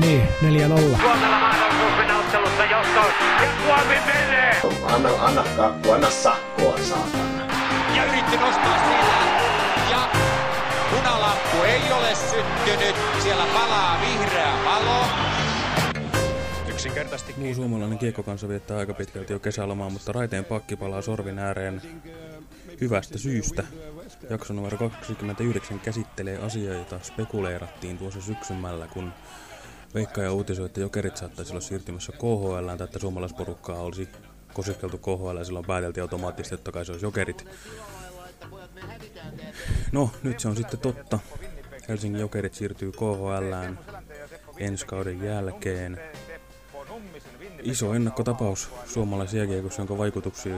Niin, 4-0. Suomella ottelussa johtoon. Ja Suomi menee! Anna, anna kakku, anna sakkoa, saatana. ja yritti nostaa sillä. Ja punalamppu ei ole syttynyt. Siellä palaa vihreä valo. Yksinkertaisesti Muu suomalainen kiekkokansa viettää aika pitkälti jo kesälomaa, mutta raiteen pakki palaa sorvin ääreen hyvästä syystä. Jakso numero 29 käsittelee asiaa, jota spekuleerattiin tuossa syksymällä, kun Veikka ja uutisoi, että jokerit saattaisi olla siirtymässä KHL, tai että suomalaisporukkaa olisi kosiskeltu KHL, ja silloin pääteltiin automaattisesti, että kai se olisi jokerit. No, nyt se on sitten totta. Helsingin jokerit siirtyy KHLään ensi kauden jälkeen. Iso ennakkotapaus suomalaisjääkiekossa, jonka vaikutuksia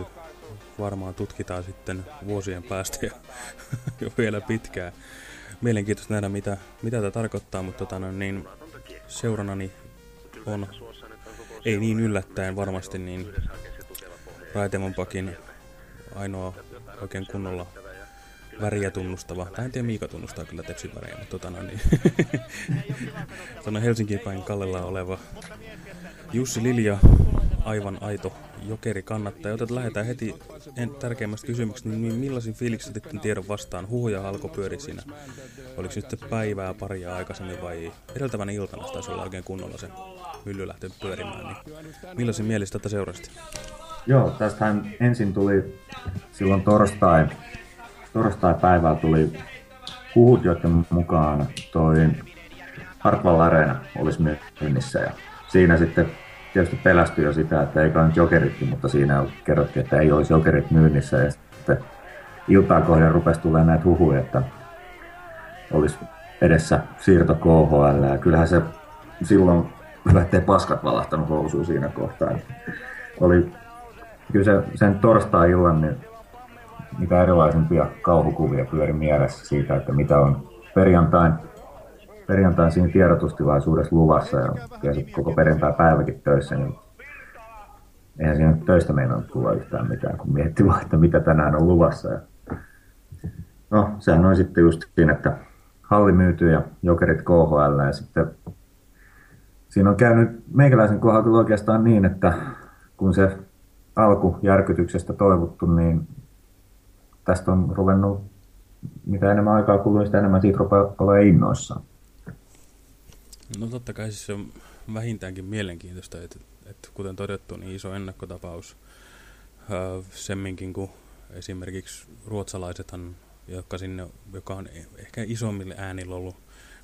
varmaan tutkitaan sitten vuosien päästä ja jo vielä pitkään. Mielenkiintoista nähdä, mitä, mitä tämä tarkoittaa, mutta tota, niin, seuranani on, ei niin yllättäen varmasti, niin Raitemon pakin ainoa oikein kunnolla väriä tunnustava, tai en tiedä Miika tunnustaa kyllä Tepsin värejä, mutta tota, no, niin, tuonne Helsinkiin päin kallella oleva Jussi Lilja, aivan aito jokeri kannattaja. Otetaan lähdetään heti tärkeimmästä kysymyksestä, niin millaisin fiiliksi sitten tiedon vastaan? Huhuja alkoi pyöri siinä. Oliko nyt päivää paria aikaisemmin vai edeltävän iltana taisi olla oikein kunnolla se mylly lähtenyt pyörimään. Niin millaisin mielistä tätä seurasti? Joo, tästähän ensin tuli silloin torstai, torstai-päivällä tuli huhut, joiden mukaan toi Hartwall Arena olisi myynnissä ja siinä sitten tietysti pelästyi jo sitä, että ei kai nyt jokeritkin, mutta siinä kerrottiin, että ei olisi jokerit myynnissä ja sitten iltaa kohden rupesi tulemaan näitä huhuja, että olisi edessä siirto KHL ja kyllähän se silloin hyvä, ettei paskat valahtanut housuun siinä kohtaa. Oli kyllä se, sen torstai-illan niin mitä erilaisimpia kauhukuvia pyöri mielessä siitä, että mitä on perjantain, perjantain siinä tiedotustilaisuudessa luvassa ja koko perjantai päiväkin töissä, niin eihän siinä töistä meinannut tulla yhtään mitään, kun mietti vaan, että mitä tänään on luvassa. Ja no, sehän on sitten just siinä, että halli myyty ja jokerit KHL ja sitten siinä on käynyt meikäläisen kohdalla kyllä oikeastaan niin, että kun se alku järkytyksestä toivottu, niin tästä on ruvennut, mitä enemmän aikaa kuluu, sitä enemmän siitä rupeaa olla innoissaan. No totta kai siis se on vähintäänkin mielenkiintoista, että, että kuten todettu, niin iso ennakkotapaus semminkin kuin esimerkiksi ruotsalaisethan, jotka sinne, joka on ehkä isommille äänillä ollut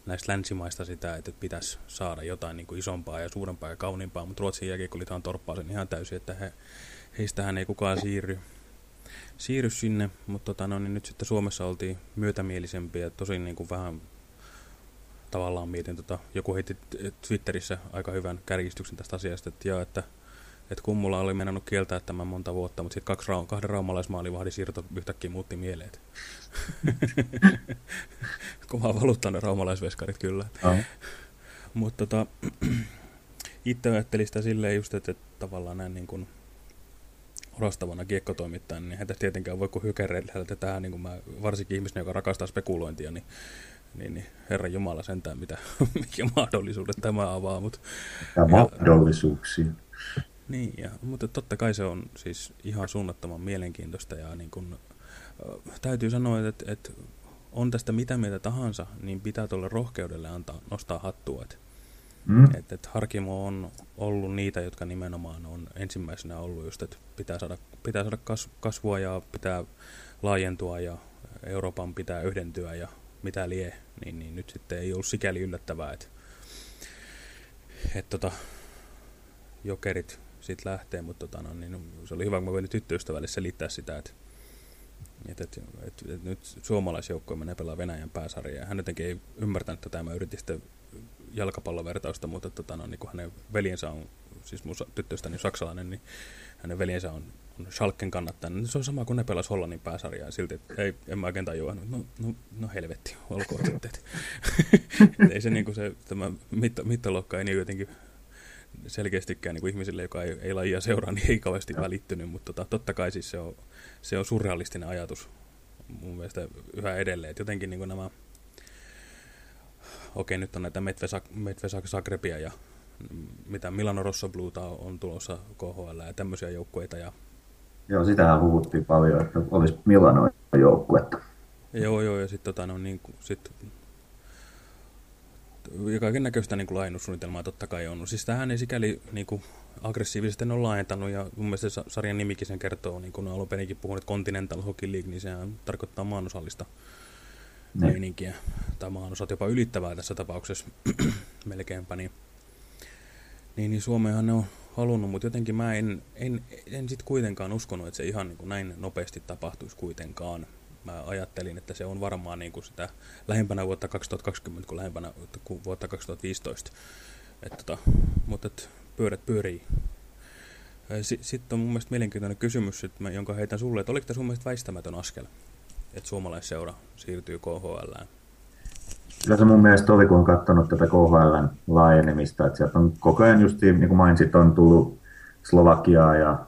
näistä länsimaista sitä, että pitäisi saada jotain niin kuin isompaa ja suurempaa ja kauniimpaa, mutta Ruotsin jääkiekoliithan torppaa sen ihan täysin, että he, heistähän ei kukaan siirry, siirry sinne, mutta tota, no, niin nyt sitten Suomessa oltiin myötämielisempiä, tosin niin kuin vähän tavallaan mietin, tota, joku heitti Twitterissä aika hyvän kärjistyksen tästä asiasta, että, joo, että, että kummulla oli mennyt kieltää tämän monta vuotta, mutta sitten kaksi, kahden raumalaismaalivahdin siirto yhtäkkiä muutti mieleen. Kova valuutta ne raumalaisveskarit kyllä. Oh. Mutta tota, itse ajattelin sitä silleen just, että, että tavallaan näin niin kuin orastavana kiekkotoimittajana, niin heitä tietenkään voi kuin hykereillä tähän, niin kuin mä, varsinkin ihmisenä, joka rakastaa spekulointia, niin niin, niin Herran Jumala sentään, mitä, mikä mahdollisuudet tämä avaa. Mut, ja, ja mahdollisuuksia. Niin, ja, mutta totta kai se on siis ihan suunnattoman mielenkiintoista ja niin kun, äh, täytyy sanoa, että, että on tästä mitä mieltä tahansa, niin pitää tuolle rohkeudelle antaa, nostaa hattua. Että, mm. että, että Harkimo on ollut niitä, jotka nimenomaan on ensimmäisenä ollut just, että pitää saada, pitää saada kasvua ja pitää laajentua ja Euroopan pitää yhdentyä ja mitä lie, niin, niin nyt sitten ei ollut sikäli yllättävää, että, että tota, jokerit sitten lähtee, mutta tota, no, niin se oli hyvä, kun mä voin tyttöystävälle selittää sitä, että, että, että, että, että nyt suomalaisjoukkoja menee pelaa Venäjän pääsarjaa. Hän jotenkin ei ymmärtänyt tätä, mä yritin sitten jalkapallovertausta, mutta tota, no, niin kun hänen veljensä on, siis mun tyttöystäni on saksalainen, niin hänen veljensä on Schalken kannattaja, niin se on sama kuin ne pelas Hollannin pääsarjaa. Silti, että ei, en mä oikein tajua. No, no, no helvetti, olkoon sitten. ei se, niin kuin se tämä mitta, mittaluokka ei niin jotenkin selkeästikään niin kuin ihmisille, joka ei, ei lajia seuraa, niin ei kauheasti välittynyt, mutta tota, totta kai siis se on, se on surrealistinen ajatus mun mielestä yhä edelleen. Että jotenkin niin kuin nämä okei nyt on näitä Medvesak Zagrebia ja mitä Milano Rosso Bluta on tulossa KHL ja tämmöisiä joukkueita. Ja... Joo, sitähän puhuttiin paljon, että olisi Milano joukkuetta. Joo, joo, ja sitten tota, no, niin, sit, ja kaiken näköistä niin laajennussuunnitelmaa totta kai on. Siis tähän ei sikäli niin kuin, aggressiivisesti ole laajentanut, ja mun mielestä sarjan nimikin sen kertoo, niin kuin alun perinkin puhunut Continental Hockey League, niin sehän tarkoittaa maanosallista ne. meininkiä, tai maanosat jopa ylittävää tässä tapauksessa melkeinpä, niin, niin, niin Suomeenhan ne on halunnut, mutta jotenkin mä en, en, en sit kuitenkaan uskonut, että se ihan niin kuin näin nopeasti tapahtuisi kuitenkaan. Mä ajattelin, että se on varmaan niin kuin sitä lähempänä vuotta 2020 kuin lähempänä vuotta 2015. Et tota, mutta et pyörät pyörii. Sitten on mun mielestä mielenkiintoinen kysymys, että jonka heitän sulle, että oliko tämä sun mielestä väistämätön askel, että suomalaisseura siirtyy KHL? Kyllä se mun mielestä oli, kun on katsonut tätä KHL laajenemista, että sieltä on koko ajan just, niin kuin mainitsit, on tullut Slovakiaa ja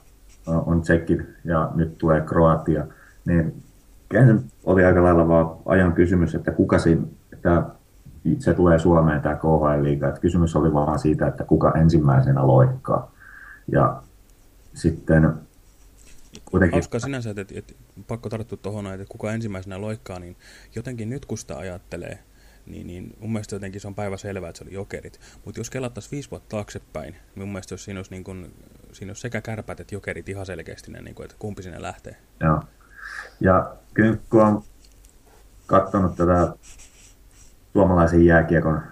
on Tsekki ja nyt tulee Kroatia, niin se oli aika lailla vaan ajan kysymys, että kuka siinä, että se tulee Suomeen tämä KHL-liiga. Että kysymys oli vaan siitä, että kuka ensimmäisenä loikkaa. Ja sitten kuitenkin... Hauska sinänsä, että, että pakko tarttua tuohon, että kuka ensimmäisenä loikkaa, niin jotenkin nyt kun sitä ajattelee, niin, niin mun mielestä jotenkin se on päivä selvää, että se oli jokerit. Mutta jos kelattaisiin viisi vuotta taaksepäin, niin mun mielestä jos siinä olisi, niin kun, siinä olisi sekä kärpät että jokerit ihan selkeästi, niin kun, että kumpi sinne lähtee. Joo. Ja kyllä kun on katsonut tätä suomalaisen jääkiekon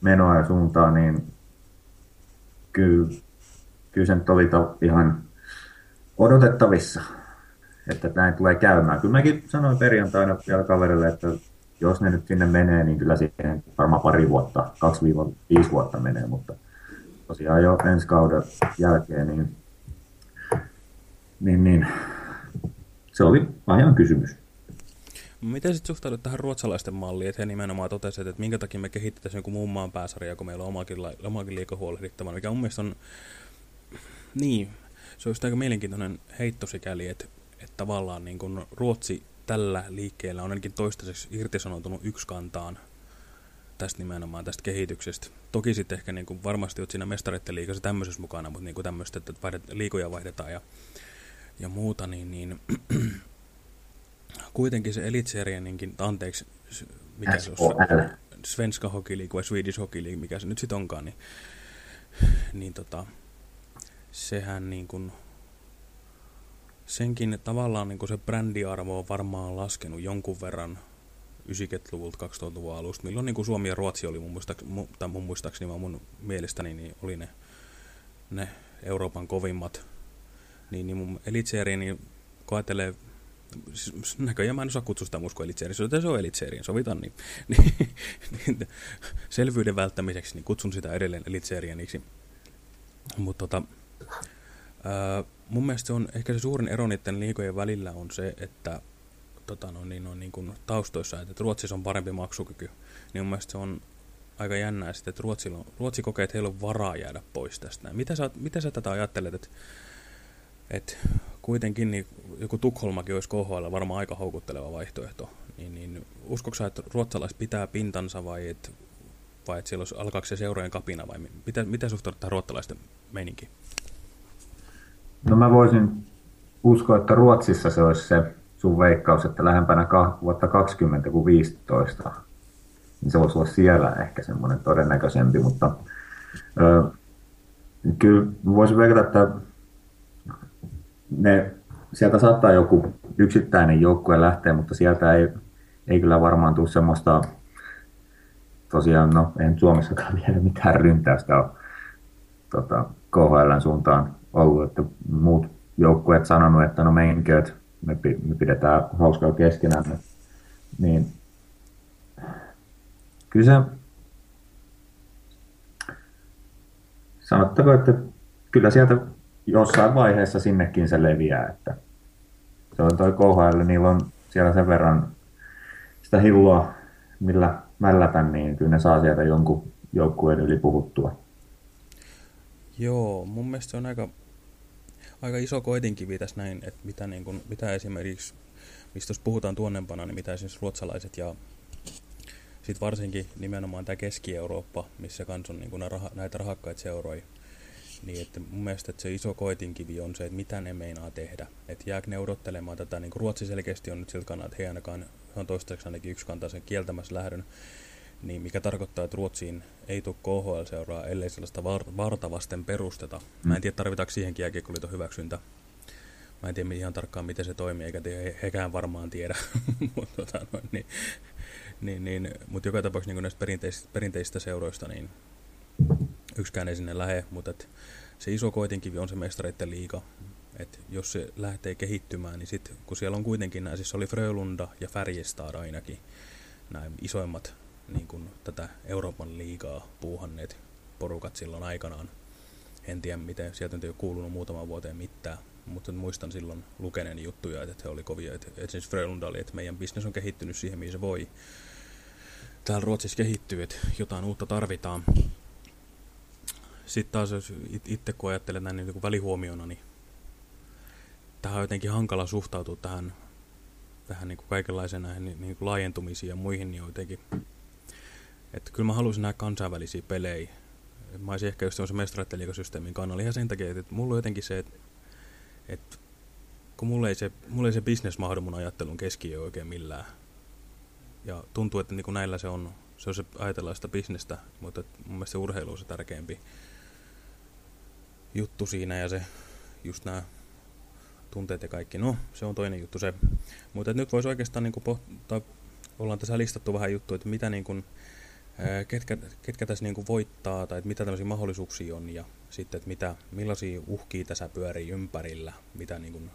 menoa ja suuntaa, niin kyllä, kyllä se nyt oli ihan odotettavissa, että näin tulee käymään. Kyllä mäkin sanoin perjantaina vielä kaverille, että jos ne nyt sinne menee, niin kyllä siihen varmaan pari vuotta, 2-5 vuotta menee, mutta tosiaan jo ensi kauden jälkeen, niin, niin, niin se oli ajan kysymys. Miten sitten suhtaudut tähän ruotsalaisten malliin, että he nimenomaan totesivat, että minkä takia me kehittäisiin jonkun muun maan pääsarja, kun meillä on omakin, omakin liika huolehdittavana, mikä mun mielestä on, niin, se olisi aika mielenkiintoinen heitto sikäli, että, että tavallaan niin kun Ruotsi tällä liikkeellä on ainakin toistaiseksi irtisanoutunut yksi kantaan tästä nimenomaan tästä kehityksestä. Toki sitten ehkä niin kuin varmasti olet siinä mestareiden liikassa tämmöisessä mukana, mutta niin kuin tämmöistä, että vaihdet, liikoja vaihdetaan ja, ja muuta, niin, niin kuitenkin se Elitserianinkin, anteeksi, mikä se on, Svenska Hockey League vai Swedish Hockey League, mikä se nyt sitten onkaan, niin, niin tota, sehän niin kuin, senkin tavallaan niin se brändiarvo on varmaan laskenut jonkun verran 90-luvulta 2000-luvun alusta, milloin niin Suomi ja Ruotsi oli mun, muistaakseni, mun, tai mun muistaakseni, vaan mun mielestäni niin oli ne, ne Euroopan kovimmat. Niin, niin mun elitseeri, niin kun ajattelee siis näköjään mä en osaa kutsua sitä muskoa elitseeriin, se on elitseeriin, sovitaan niin. niin, niin selvyyden välttämiseksi niin kutsun sitä edelleen elitseerianiksi. Mutta tota, ää, mun mielestä se on ehkä se suurin ero niiden liikojen välillä on se, että tota, no, niin, on niin kuin taustoissa, että Ruotsissa on parempi maksukyky, niin mun mielestä se on aika jännää sitten, että Ruotsilla on, Ruotsi kokee, että heillä on varaa jäädä pois tästä. Mitä sä, mitä sä tätä ajattelet, että, että kuitenkin niin joku Tukholmakin olisi KHL varmaan aika houkutteleva vaihtoehto. Niin, niin uskoksa, että ruotsalaiset pitää pintansa vai että vai että siellä olisi, alkaako se seurojen kapina vai mitä, mitä suhtaudut tähän ruotsalaisten meininkiin? No mä voisin uskoa, että Ruotsissa se olisi se sun veikkaus, että lähempänä vuotta 20 kuin 15. Niin se voisi olla siellä ehkä semmoinen todennäköisempi, mutta ö, kyllä voisin veikata, että ne, sieltä saattaa joku yksittäinen joukkue lähteä, mutta sieltä ei, ei kyllä varmaan tule semmoista, tosiaan, no en Suomessakaan vielä mitään ryntäystä ole tota, KHLn suuntaan ollut, että muut joukkueet sanonut, että no menkö, että me, me pidetään hauskaa keskenämme, niin kyllä se, sanottako, että kyllä sieltä jossain vaiheessa sinnekin se leviää, että se on toi KHL, niillä on siellä sen verran sitä hilloa, millä mällätä, niin kyllä ne saa sieltä jonkun joukkueen yli puhuttua. Joo, mun mielestä se on aika, aika iso koetinkivi tässä näin, että mitä, niin kun, mitä esimerkiksi, mistä jos puhutaan tuonnempana, niin mitä esimerkiksi ruotsalaiset ja sitten varsinkin nimenomaan tämä Keski-Eurooppa, missä kans on niin kuin näitä rahakkaita seuroja, niin että mun mielestä että se iso koitinkivi on se, että mitä ne meinaa tehdä. Että jääkö ne odottelemaan tätä, niin kuin Ruotsi selkeästi on nyt siltä kannalta, että he ainakaan, he on toistaiseksi ainakin yksi kantaisen kieltämässä lähdön, niin mikä tarkoittaa, että Ruotsiin ei tule KHL-seuraa, ellei sellaista var vartavasten perusteta. Mä en tiedä, tarvitaanko siihenkin jääkiekkoliiton hyväksyntä. Mä en tiedä ihan tarkkaan, miten se toimii, eikä hekään varmaan tiedä. mutta tota, no, niin, niin, niin, mut joka tapauksessa niin näistä perinteisistä, perinteisistä seuroista, niin yksikään ei sinne lähe, mutta et se iso koitinkivi on se mestareiden liiga. Et jos se lähtee kehittymään, niin sitten kun siellä on kuitenkin nämä, siis oli Frölunda ja Färjestad ainakin, nämä isoimmat niin kuin tätä Euroopan liigaa puuhanneet porukat silloin aikanaan. En tiedä, miten sieltä ei ole kuulunut muutaman vuoteen mitään, mutta muistan silloin lukeneen juttuja, että he oli kovia. Että esimerkiksi Frölunda oli, että meidän bisnes on kehittynyt siihen, mihin se voi. Täällä Ruotsissa kehittyy, että jotain uutta tarvitaan. Sitten taas, jos itse kun ajattelen näin niin välihuomiona, niin tähän on jotenkin hankala suhtautua tähän, tähän niin kuin kaikenlaisen näihin niin kuin laajentumisiin ja muihin, niin jotenkin että kyllä mä haluaisin nähdä kansainvälisiä pelejä. Mä olisin ehkä just semmoisen mestareiden kannalla ihan sen takia, että mulla on jotenkin se, että, että kun mulla ei se, mulla ei se business mahdu mun ajattelun keskiö oikein millään. Ja tuntuu, että niin kuin näillä se on, se on se ajatellaan sitä bisnestä, mutta mun mielestä se urheilu on se tärkeämpi juttu siinä ja se just nämä tunteet ja kaikki. No, se on toinen juttu se. Mutta nyt voisi oikeastaan niin kuin pohtaa, ollaan tässä listattu vähän juttuja, että mitä niin kuin, ketkä, ketkä tässä niin kuin voittaa tai että mitä tämmöisiä mahdollisuuksia on ja sitten, että mitä, millaisia uhkia tässä pyörii ympärillä, mitä niin kuin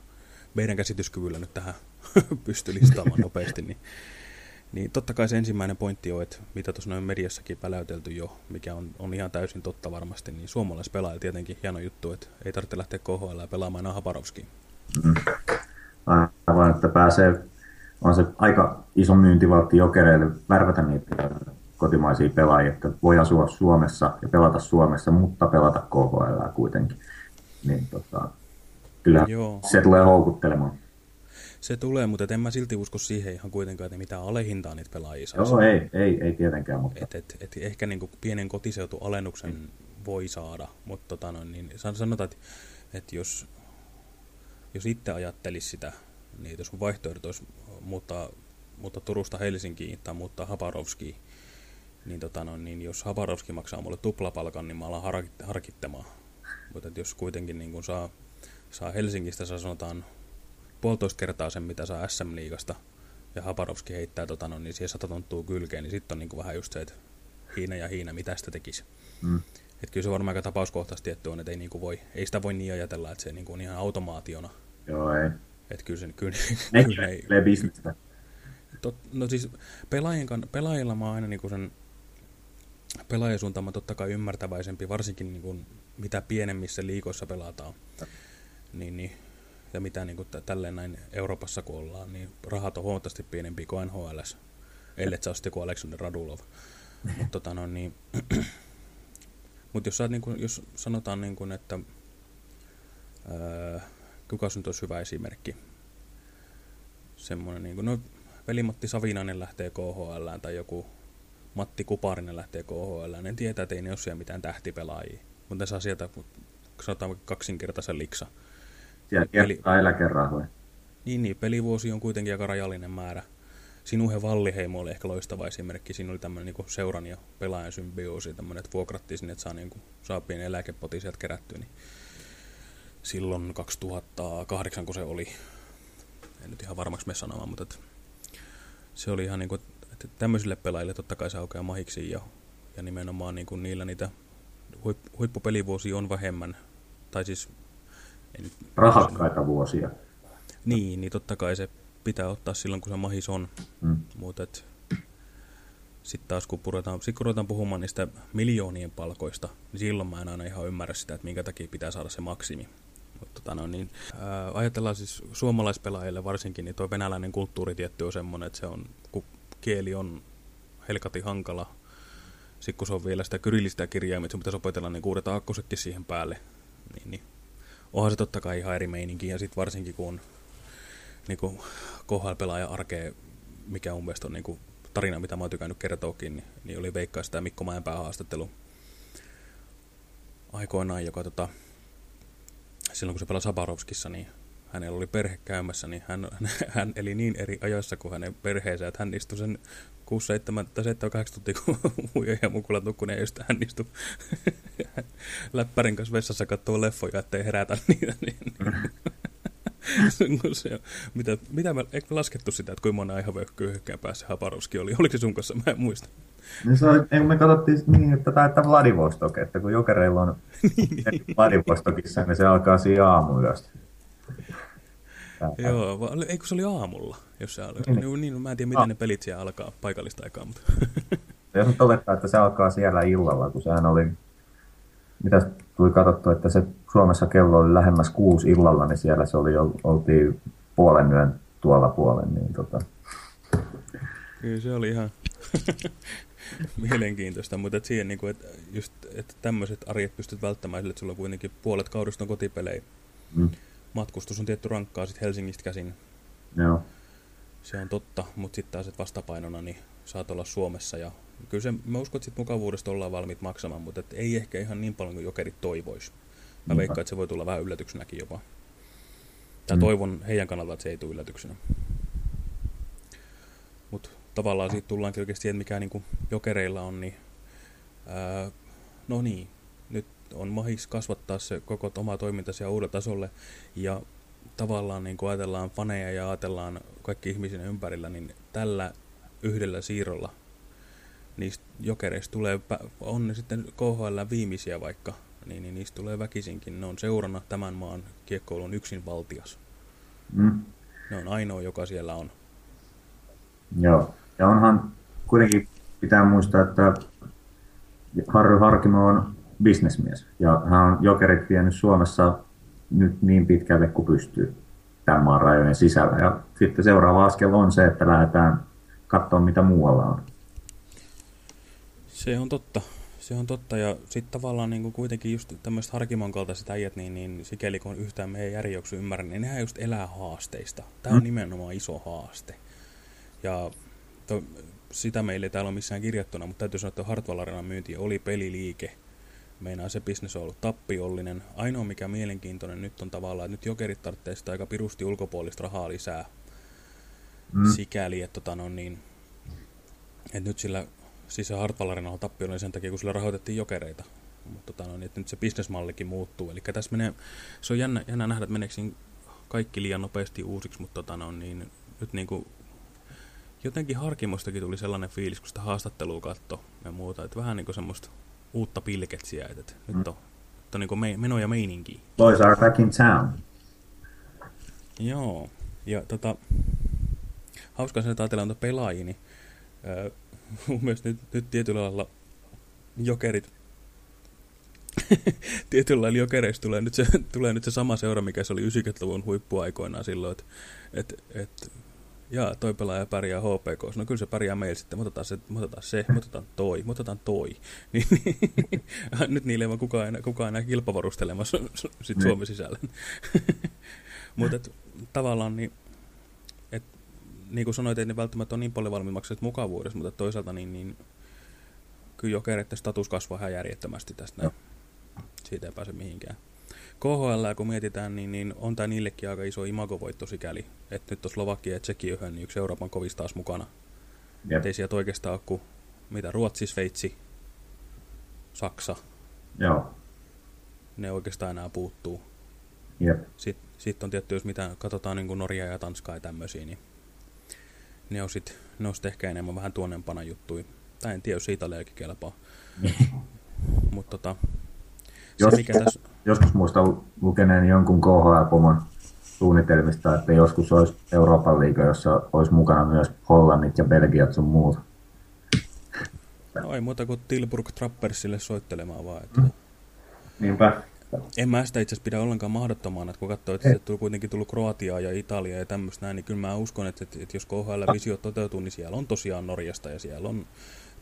meidän käsityskyvyllä nyt tähän pystyy listaamaan nopeasti, niin, niin totta kai se ensimmäinen pointti on, että mitä tuossa noin mediassakin päläytelty jo, mikä on, on ihan täysin totta varmasti, niin suomalaispelaaja tietenkin hieno juttu, että ei tarvitse lähteä KHL pelaamaan Haparovskiin. Mm. Aivan, että pääsee, on se aika iso myyntivaltti jokereille värvätä niitä kotimaisia pelaajia, että voi asua Suomessa ja pelata Suomessa, mutta pelata KHL kuitenkin. Niin tota, kyllä Joo. se tulee houkuttelemaan. Se tulee, mutta en mä silti usko siihen ihan kuitenkaan, että mitään alehintaa niitä pelaajia saa. Joo, ei, ei, ei tietenkään. Mutta... Et, et, et ehkä niin kuin pienen kotiseutualennuksen mm. voi saada, mutta tota, no, niin sanotaan, että, että jos, jos itse ajattelisi sitä, niin jos vaihtoehto olisi muuttaa, muuttaa Turusta Helsinkiin tai muuttaa Haparovskiin, niin, tota no, niin jos Habarovski maksaa mulle tuplapalkan, niin mä alan harkit harkittamaan. Mutta jos kuitenkin niin kun saa, saa Helsingistä, saa sanotaan puolitoista kertaa sen, mitä saa SM-liigasta, ja Habarovski heittää tota, no, niin siihen sata tonttuu kylkeen, niin sitten on niin kuin vähän just se, että Hiina ja Hiina, mitä sitä tekisi. Mm. Että kyllä se varmaan aika tapauskohtaisesti tietty on, että ei, niin kuin voi, ei sitä voi niin ajatella, että se niin kuin on ihan automaationa. Joo, ei. Että kyllä se kyllä, ne, kyllä ei. Tot, no siis pelaajien, pelaajilla mä aina niin kuin sen pelaajasuuntaan mä totta kai ymmärtäväisempi, varsinkin niin kuin, mitä pienemmissä liikoissa pelataan. Niin, niin, ja mitä niin kuin, tälleen näin Euroopassa kun ollaan, niin rahat on huomattavasti pienempi kuin NHL, ellei sä ole kuin Alexander Radulov. Mutta tota, no, niin, mut jos, niin kuin, jos sanotaan, niin kuin, että ää, kuka nyt olisi hyvä esimerkki, semmoinen, niin kuin, no, Velimatti Savinainen lähtee KHL tai joku Matti Kuparinen lähtee KHL, ne tietää, että ei ne ole siellä mitään tähtipelaajia. Mutta ne saa sieltä, sanotaan kaksinkertaisen liksa. Siellä Peli... eläkerahoja. Niin, niin, pelivuosi on kuitenkin aika rajallinen määrä. Sinuhe Valliheimo oli ehkä loistava esimerkki. Siinä oli tämmöinen niin seuran ja pelaajan symbioosi, tämmöinen, että vuokrattiin sinne, että saa, niin kuin, saa pieni eläkepoti sieltä kerättyä. Niin silloin 2008, kun se oli, en nyt ihan varmaksi me sanomaan, mutta että se oli ihan niin kuin, että tämmöisille pelaajille totta kai se aukeaa mahiksi ja, ja nimenomaan niin kuin niillä niitä huip, huippupelivuosia on vähemmän. Tai siis... En, Rahakkaita vuosia. Niin, niin totta kai se pitää ottaa silloin, kun se mahis on. Mm. Mutta sitten taas kun puhutaan, sit kun ruvetaan puhumaan niistä miljoonien palkoista, niin silloin mä en aina ihan ymmärrä sitä, että minkä takia pitää saada se maksimi. Mutta tota no, niin, ää, ajatellaan siis suomalaispelaajille varsinkin, niin tuo venäläinen kulttuuri tietty on semmoinen, että se on, kun kieli on helkati hankala. Sitten kun se on vielä sitä kyrillistä kirjaimet, että sun pitäisi opetella niin uudet aakkosetkin siihen päälle. Niin, niin. Onhan se totta kai ihan eri meininki. Ja sitten varsinkin kun on niin kuin KHL-pelaaja arkea, mikä mun mielestä on niin kuin tarina, mitä mä oon tykännyt kertoakin, niin, niin oli Veikkaa sitä Mikko Mäenpää haastattelu aikoinaan, joka tota, silloin kun se pelasi Sabarovskissa, niin hänellä oli perhe käymässä, niin hän, hän eli niin eri ajassa kuin hänen perheensä, että hän istui sen 6, 7 tai 7, 8 tuntia, kun muija ja mukulat nukkuneen, ja hän istui läppärin kanssa vessassa katsoo leffoja, ettei herätä niitä. Niin, niin. se, mitä, mitä me, eikö me laskettu sitä, että kuinka monen aihavöyhkyyn päässä Haparovski oli? Oliko se sun kanssa? Mä en muista. Niin se oli, me katsottiin niin, että tämä että Vladivostok, että kun jokereilla on niin. Vladivostokissa, niin se alkaa siinä aamuyöstä. Joo, va, eikö se oli aamulla, jos se oli. Niin, niin, mä en tiedä, miten ah. ne pelit siellä alkaa paikallista aikaa, mutta... jos nyt olettaa, että se alkaa siellä illalla, kun sehän oli... Mitä tuli katsottu, että se Suomessa kello oli lähemmäs kuusi illalla, niin siellä se oli, oltiin puolen yön tuolla puolen, niin tota... Kyllä se oli ihan mielenkiintoista, mutta et siihen, niin kuin, että, just, että tämmöiset arjet pystyt välttämään sille, että sulla kuitenkin puolet kaudesta on kotipelejä. Mm matkustus on tietty rankkaa sit Helsingistä käsin. Joo. Se on totta, mutta sitten taas vastapainona niin saat olla Suomessa ja kyllä se, mä uskon, että sit mukavuudesta ollaan valmiit maksamaan, mutta et ei ehkä ihan niin paljon kuin jokerit toivois. Mä veikkaan, että se voi tulla vähän yllätyksenäkin jopa. Tai mm. toivon heidän kannalta, että se ei tule yllätyksenä. Mutta tavallaan siitä tullaankin oikeasti siihen, mikä niinku jokereilla on, niin ää, no niin, on mahis kasvattaa se koko oma toiminta siellä uudelle tasolle ja tavallaan niin kun ajatellaan faneja ja ajatellaan kaikki ihmisiä ympärillä, niin tällä yhdellä siirrolla niistä jokereista tulee, on ne sitten KHL viimeisiä vaikka, niin, niin niistä tulee väkisinkin. Ne on seurana tämän maan kiekkoilun yksin valtias. Mm. Ne on ainoa, joka siellä on. Joo, ja onhan kuitenkin pitää muistaa, että Harry Harkimo on bisnesmies. Ja hän on jokerit vienyt Suomessa nyt niin pitkälle kuin pystyy tämän maan rajojen sisällä. Ja sitten seuraava askel on se, että lähdetään katsomaan, mitä muualla on. Se on totta. Se on totta, ja sitten tavallaan niin kuin kuitenkin just tämmöiset Harkimon kaltaiset äijät, niin, niin sikäli kun yhtään meidän järjoksi ymmärrän, niin nehän just elää haasteista. Tämä on mm. nimenomaan iso haaste. Ja to, sitä meille ei täällä ole missään kirjattuna, mutta täytyy sanoa, että Hartwall myynti oli peliliike, meinaa se bisnes on ollut tappiollinen. Ainoa mikä mielenkiintoinen nyt on tavallaan, että nyt jokerit tarvitsee sitä aika pirusti ulkopuolista rahaa lisää. Mm. Sikäli, että tota, no niin, että nyt sillä, siis se Hartwall on tappiollinen sen takia, kun sillä rahoitettiin jokereita. Mutta tota, no, niin, että nyt se bisnesmallikin muuttuu. Eli tässä menee, se on jännä, jännä nähdä, että meneekö kaikki liian nopeasti uusiksi, mutta tota, no, niin, nyt niin kuin, jotenkin Harkimostakin tuli sellainen fiilis, kun sitä haastattelua katsoi ja muuta, että vähän niin kuin semmoista pilketsiä, että mm. nyt on, nyt on niin me, meno ja meininki. Boys are back in town. Joo, ja tota, hauskaa sen, että ajatellaan pelaajia, niin äh, mun mielestä nyt, nyt tietyllä lailla jokerit tietyllä lailla jokereista tulee nyt, se, tulee nyt se sama seura, mikä se oli 90-luvun huippuaikoinaan silloin, että et, et Jaa, toi pelaaja pärjää HPK. No kyllä se pärjää meillä sitten. Otetaan se, otetaan se, otetaan toi, otetaan toi. Niin, niin, nyt niille ei vaan kukaan enää, kukaan enää kilpavarustelemassa sit niin. Suomen sisällä. Mutta tavallaan niin, et, niin kuin sanoit, ei ne välttämättä ole niin paljon valmiit maksaneet mukavuudessa, mutta toisaalta niin, niin kyllä jokereiden status kasvaa ihan järjettömästi tästä näin. Siitä ei pääse mihinkään. KHL, kun mietitään, niin, niin on tämä niillekin aika iso imagovoitto sikäli, että nyt on Slovakia ja Tsekin yhden, niin yksi Euroopan kovista taas mukana. Yep. Ei sieltä oikeastaan ole kuin, mitä, Ruotsi, Sveitsi, Saksa. Joo. Ne oikeastaan enää puuttuu. Sitten sit on tietty, jos mitä katsotaan niin kuin Norja ja Tanskaa ja tämmöisiä, niin ne on sitten sit ehkä enemmän vähän tuonnempana juttui. Tai en tiedä, jos Italiakin kelpaa. Mutta tota, jos, mikä tässä... Joskus muistan lukeneen jonkun KHL-pomon suunnitelmista, että joskus olisi Euroopan liiga, jossa olisi mukana myös Hollannit ja Belgiat sun muut. No ei muuta kuin Tilburg Trappersille soittelemaan vaan. Että... Mm. Niinpä. En mä sitä itse asiassa pidä ollenkaan mahdottomaan, että kun katsoo, että se kuitenkin tullut Kroatiaa ja Italiaa ja tämmöistä näin, niin kyllä mä uskon, että, että, että jos KHL-visio toteutuu, niin siellä on tosiaan Norjasta ja siellä on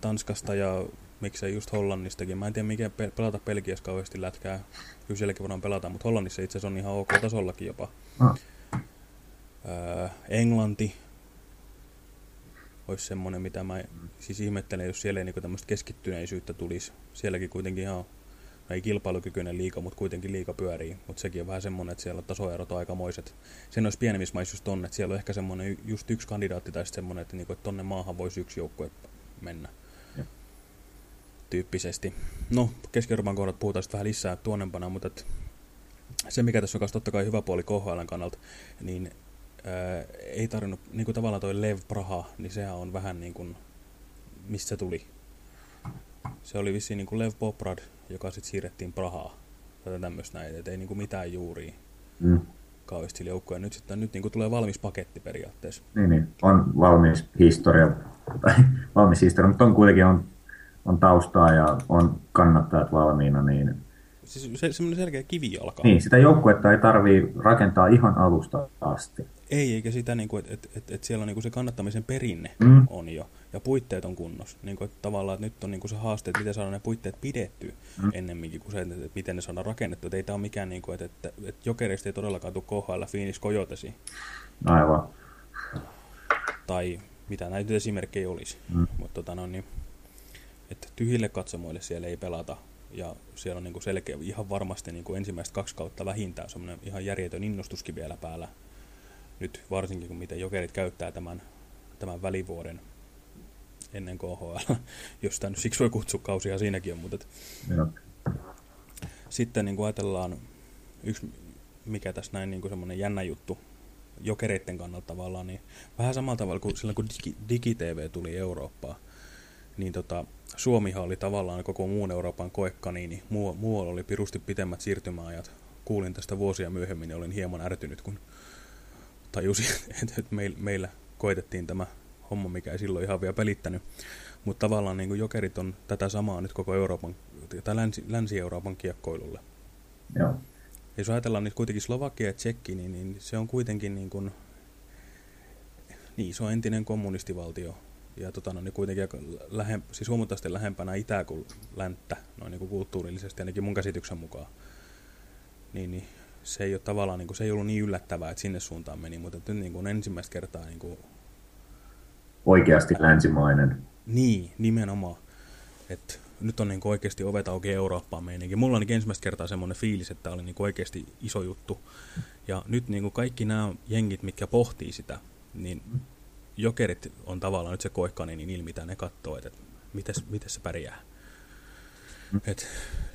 Tanskasta ja miksei just Hollannistakin. Mä en tiedä mikä pe pelata Pelkiässä kauheasti lätkää. Kyllä sielläkin voidaan pelata, mutta Hollannissa itse asiassa on ihan ok tasollakin jopa. Ah. Öö, Englanti olisi semmoinen, mitä mä siis ihmettelen, jos siellä ei niin tämmöistä keskittyneisyyttä tulisi. Sielläkin kuitenkin ihan, no ei kilpailukykyinen liika, mutta kuitenkin liika pyörii. Mutta sekin on vähän semmoinen, että siellä tasoerot on aikamoiset. Sen olisi pienemmissä maissa just on, että siellä on ehkä semmoinen just yksi kandidaatti tai semmoinen, että, niinku, että tonne maahan voisi yksi joukkue mennä. Tyyppisesti. No, keski kohdat puhutaan sitten vähän lisää tuonnempana, mutta et, se mikä tässä on kanssa totta kai hyvä puoli KHLn kannalta, niin ää, ei tarvinnut, niin kuin tavallaan toi Lev Praha, niin sehän on vähän niin kuin, mistä se tuli. Se oli vissiin niin kuin Lev Poprad, joka sitten siirrettiin Prahaa. Tai tämmöistä näin, että ei niin kuin mitään juuria. Mm. Kauheasti joukkoja. Nyt sitten nyt niin kuin tulee valmis paketti periaatteessa. Niin, niin. on valmis historia, valmis historia, mutta on kuitenkin on, on taustaa ja on kannattajat valmiina, niin Siis se, semmoinen selkeä kivijalka. Niin, sitä joukkuetta ei tarvii rakentaa ihan alusta asti. Ei, eikä sitä, niin kuin, että et, et, et siellä on niin kuin se kannattamisen perinne mm. on jo, ja puitteet on kunnossa. Niin kuin, että tavallaan, että nyt on niin kuin se haaste, että miten saadaan ne puitteet pidetty mm. ennemminkin kuin se, että, että miten ne saadaan rakennettu. Että ei tämä ole mikään, niin kuin, että, että, että jokereista ei todellakaan tule KHL Phoenix Coyotesi. Aivan. Tai mitä näitä esimerkkejä olisi. Mm. Mutta tota, no, niin, että tyhjille katsomoille siellä ei pelata. Ja siellä on niin kuin selkeä, ihan varmasti niin kuin ensimmäistä kaksi kautta vähintään semmoinen ihan järjetön innostuskin vielä päällä. Nyt varsinkin, kun miten jokerit käyttää tämän, tämän välivuoden ennen KHL, jos sitä nyt siksi voi kutsua kausia siinäkin on, mutta et... sitten niin kuin ajatellaan yksi, mikä tässä näin niin kuin semmoinen jännä juttu jokereiden kannalta tavallaan, niin vähän samalla tavalla kuin silloin kun Digi, DigiTV tuli Eurooppaan, niin tota, Suomihan oli tavallaan koko muun Euroopan koekaniini. Muu, muualla oli pirusti pitemmät siirtymäajat. Kuulin tästä vuosia myöhemmin ja olin hieman ärtynyt, kun tajusin, että meillä, meillä koetettiin tämä homma, mikä ei silloin ihan vielä pelittänyt. Mutta tavallaan niin kuin jokerit on tätä samaa nyt koko Euroopan, tai Länsi, Länsi-Euroopan kiekkoilulle. Joo. Ja jos ajatellaan nyt kuitenkin Slovakia ja Tsekki, niin, niin se on kuitenkin niin kuin, niin, se on entinen kommunistivaltio, ja tota, no, niin kuitenkin lähem, siis huomattavasti lähempänä itää kuin länttä, noin niin kuin kulttuurillisesti, ainakin mun käsityksen mukaan. Niin, niin se ei ole tavallaan, niin kuin, se ei ollut niin yllättävää, että sinne suuntaan meni, mutta nyt niin kuin ensimmäistä kertaa... Niin kuin... Oikeasti länsimainen. Niin, nimenomaan. Et nyt on niin kuin oikeasti ovet auki Eurooppaan meininkin. Mulla on niin ensimmäistä kertaa semmoinen fiilis, että tämä oli niin kuin oikeasti iso juttu. Ja nyt niin kuin kaikki nämä jengit, mitkä pohtii sitä, niin jokerit on tavallaan nyt se koekaniinin ilmi, mitä ne katsoo, että mites, mites se pärjää. Mm. Et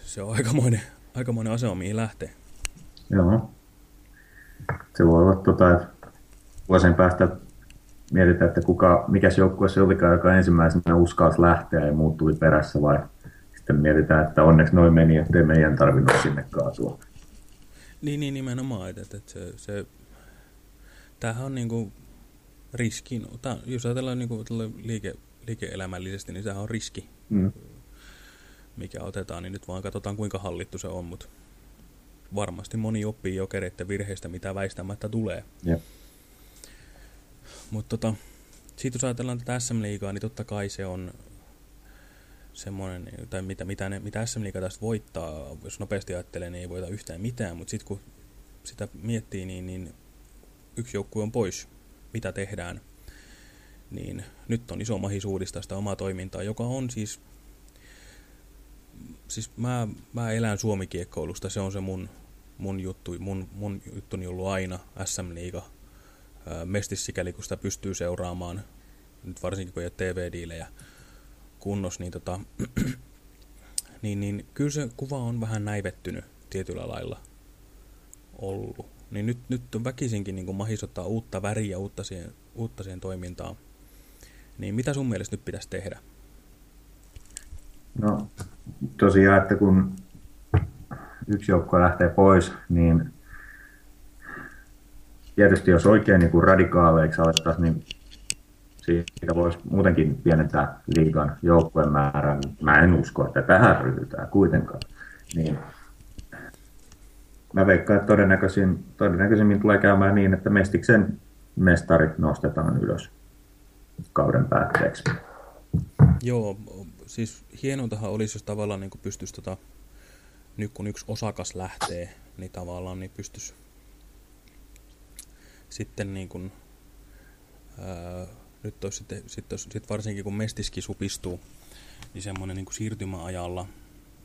se on aikamoinen, aikamoinen asema, mihin lähtee. Joo. Se voi olla, tota, että vuosien päästä mietitään, että kuka, mikä joukkue se olikaan, joka ensimmäisenä uskalsi lähteä ja muut tuli perässä, vai sitten mietitään, että onneksi noin meni, ettei meidän tarvinnut sinne kaatua. Niin, niin nimenomaan, että, että se, se, tämähän on niin kuin riski, no, tää, jos ajatellaan niin kuin, liike, liike-elämällisesti, niin sehän on riski, mm. mikä otetaan, niin nyt vaan katsotaan kuinka hallittu se on, mutta varmasti moni oppii jokereiden virheistä, mitä väistämättä tulee. Yeah. Mutta tota, siitä jos ajatellaan tätä SM-liigaa, niin totta kai se on semmoinen, tai mitä, mitä, ne, mitä SM-liiga tästä voittaa, jos nopeasti ajattelee, niin ei voita yhtään mitään, mutta sitten kun sitä miettii, niin, niin yksi joukkue on pois mitä tehdään, niin nyt on iso mahdollisuus uudistaa sitä omaa toimintaa, joka on siis, siis mä, mä elän suomikiekkoilusta, se on se mun, mun juttu, mun, mun juttuni ollut aina SM-liiga, mestis sikäli kun sitä pystyy seuraamaan, nyt varsinkin kun ei ole TV-diilejä kunnos, niin, tota, niin, niin kyllä se kuva on vähän näivettynyt tietyllä lailla ollut. Niin nyt, nyt on väkisinkin niin mahisottaa uutta väriä, uutta siihen, uutta siihen toimintaan. Niin mitä sun mielestä nyt pitäisi tehdä? No tosiaan, että kun yksi joukko lähtee pois, niin tietysti jos oikein niin kuin radikaaleiksi alettaisiin, niin siitä voisi muutenkin pienentää liigan joukkojen määrää. Mä en usko, että tähän ryhdytään kuitenkaan. Niin mä veikkaan, että todennäköisin, todennäköisimmin tulee käymään niin, että Mestiksen mestarit nostetaan ylös kauden päätteeksi. Joo, siis hienointahan olisi, jos tavallaan niin pystyisi, tota, nyt kun yksi osakas lähtee, niin tavallaan niin pystyisi sitten niin kuin, ää, nyt olisi sitten, sit, sit varsinkin kun Mestiski supistuu, niin semmoinen niin siirtymäajalla,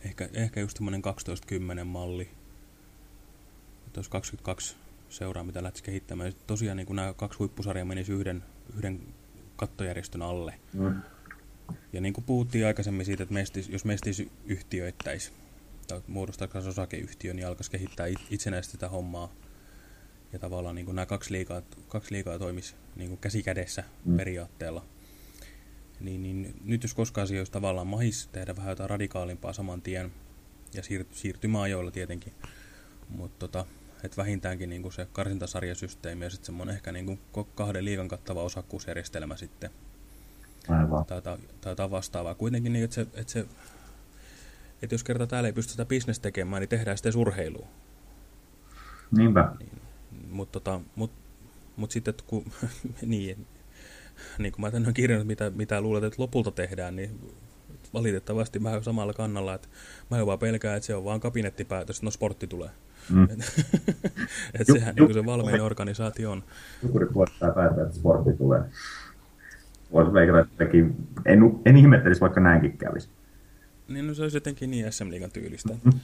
ehkä, ehkä just semmoinen 12-10 malli, että olisi 22 seuraa, mitä lähtisi kehittämään. Tosiaan niin nämä kaksi huippusarjaa menisi yhden, yhden kattojärjestön alle. Mm. Ja niin kuin puhuttiin aikaisemmin siitä, että mestis, jos Mestis yhtiöittäisi tai muodostaisi osakeyhtiön, niin alkaisi kehittää itsenäisesti sitä hommaa. Ja tavallaan niin kuin nämä kaksi liikaa, kaksi liikaa toimisi niin kuin käsi kädessä mm. periaatteella. Niin, niin nyt jos koskaan se olisi tavallaan mahis tehdä vähän jotain radikaalimpaa saman tien ja siir, siirtymäajoilla tietenkin. Mutta tota, et vähintäänkin niin kuin se karsintasarjasysteemi ja sitten semmoinen ehkä niin kuin kahden liikan kattava osakkuusjärjestelmä sitten. Aivan. Tai, tai, tai jotain vastaavaa. Kuitenkin niin, että se, että se että jos kerta täällä ei pysty sitä bisnes tekemään, niin tehdään sitten urheilua. Niinpä. Niin, mutta tota, mut, mut sitten, kun, niin, niin kuin mä tänne olen kirjannut, mitä, mitä luulet, että lopulta tehdään, niin valitettavasti mä samalla kannalla, että mä jopa pelkään, että se on vaan kabinettipäätös, että no sportti tulee. Mm. että sehän niin se valmiin organisaatio on. Jukuri puolestaan päättää, että sportti tulee. Voisi veikata, että en, en ihmettelisi, vaikka näinkin kävisi. Niin no se olisi jotenkin niin SM-liigan tyylistä. Mm-hmm.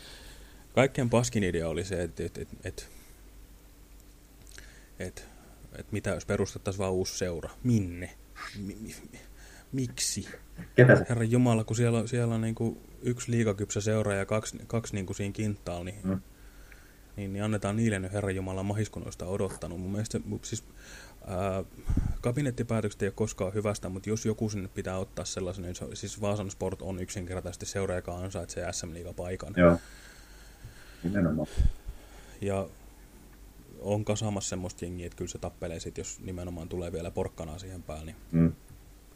Kaikkein paskin idea oli se, että et, et, et, et, et mitä jos perustettaisiin vaan uusi seura. Minne? Mi, mi, miksi? Ketä se? Herra Jumala, kun siellä, siellä on niin kuin yksi liikakypsä seura ja kaksi, kaksi niin kuin siinä kintaalla, niin, mm. Niin, niin annetaan niille nyt Herra Jumala mahiskunoista odottanut. Mun mielestä siis, ää, kabinettipäätökset ei ole koskaan hyvästä, mutta jos joku sinne pitää ottaa sellaisen, niin se, siis Vaasan Sport on yksinkertaisesti seura, joka ansaitsee SM paikan. Joo, nimenomaan. Ja on kasaamassa semmoista jengiä, että kyllä se tappelee sit, jos nimenomaan tulee vielä porkkanaa siihen päälle. Niin mm.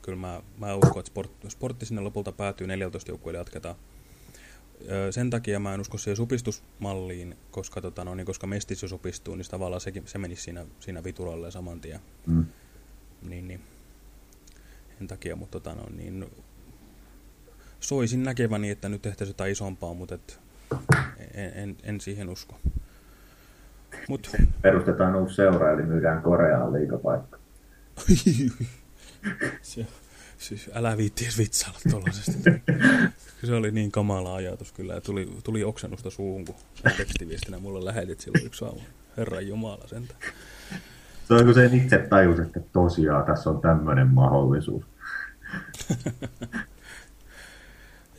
Kyllä mä, mä uskon, että sport, sportti sinne lopulta päätyy 14 joukkueelle jatketaan. Sen takia mä en usko siihen supistusmalliin, koska, tota, no, niin koska mestis jo supistuu, niin tavallaan se, se menisi siinä, siinä vituralle saman tien. Mm. Niin, niin. Sen takia, mutta tota, no, niin, soisin näkeväni, että nyt tehtäisiin jotain isompaa, mutta et, en, en, en siihen usko. Mut. Perustetaan uusi seura, eli myydään Koreaan liikapaikka. se, siis älä viitties vitsailla tuollaisesta. se oli niin kamala ajatus kyllä, ja tuli, tuli oksennusta suuhun, kun tekstiviestinä mulle lähetit silloin yksi aamu. Herran Jumala sentään. Se on kun se itse tajus, että tosiaan tässä on tämmöinen mahdollisuus.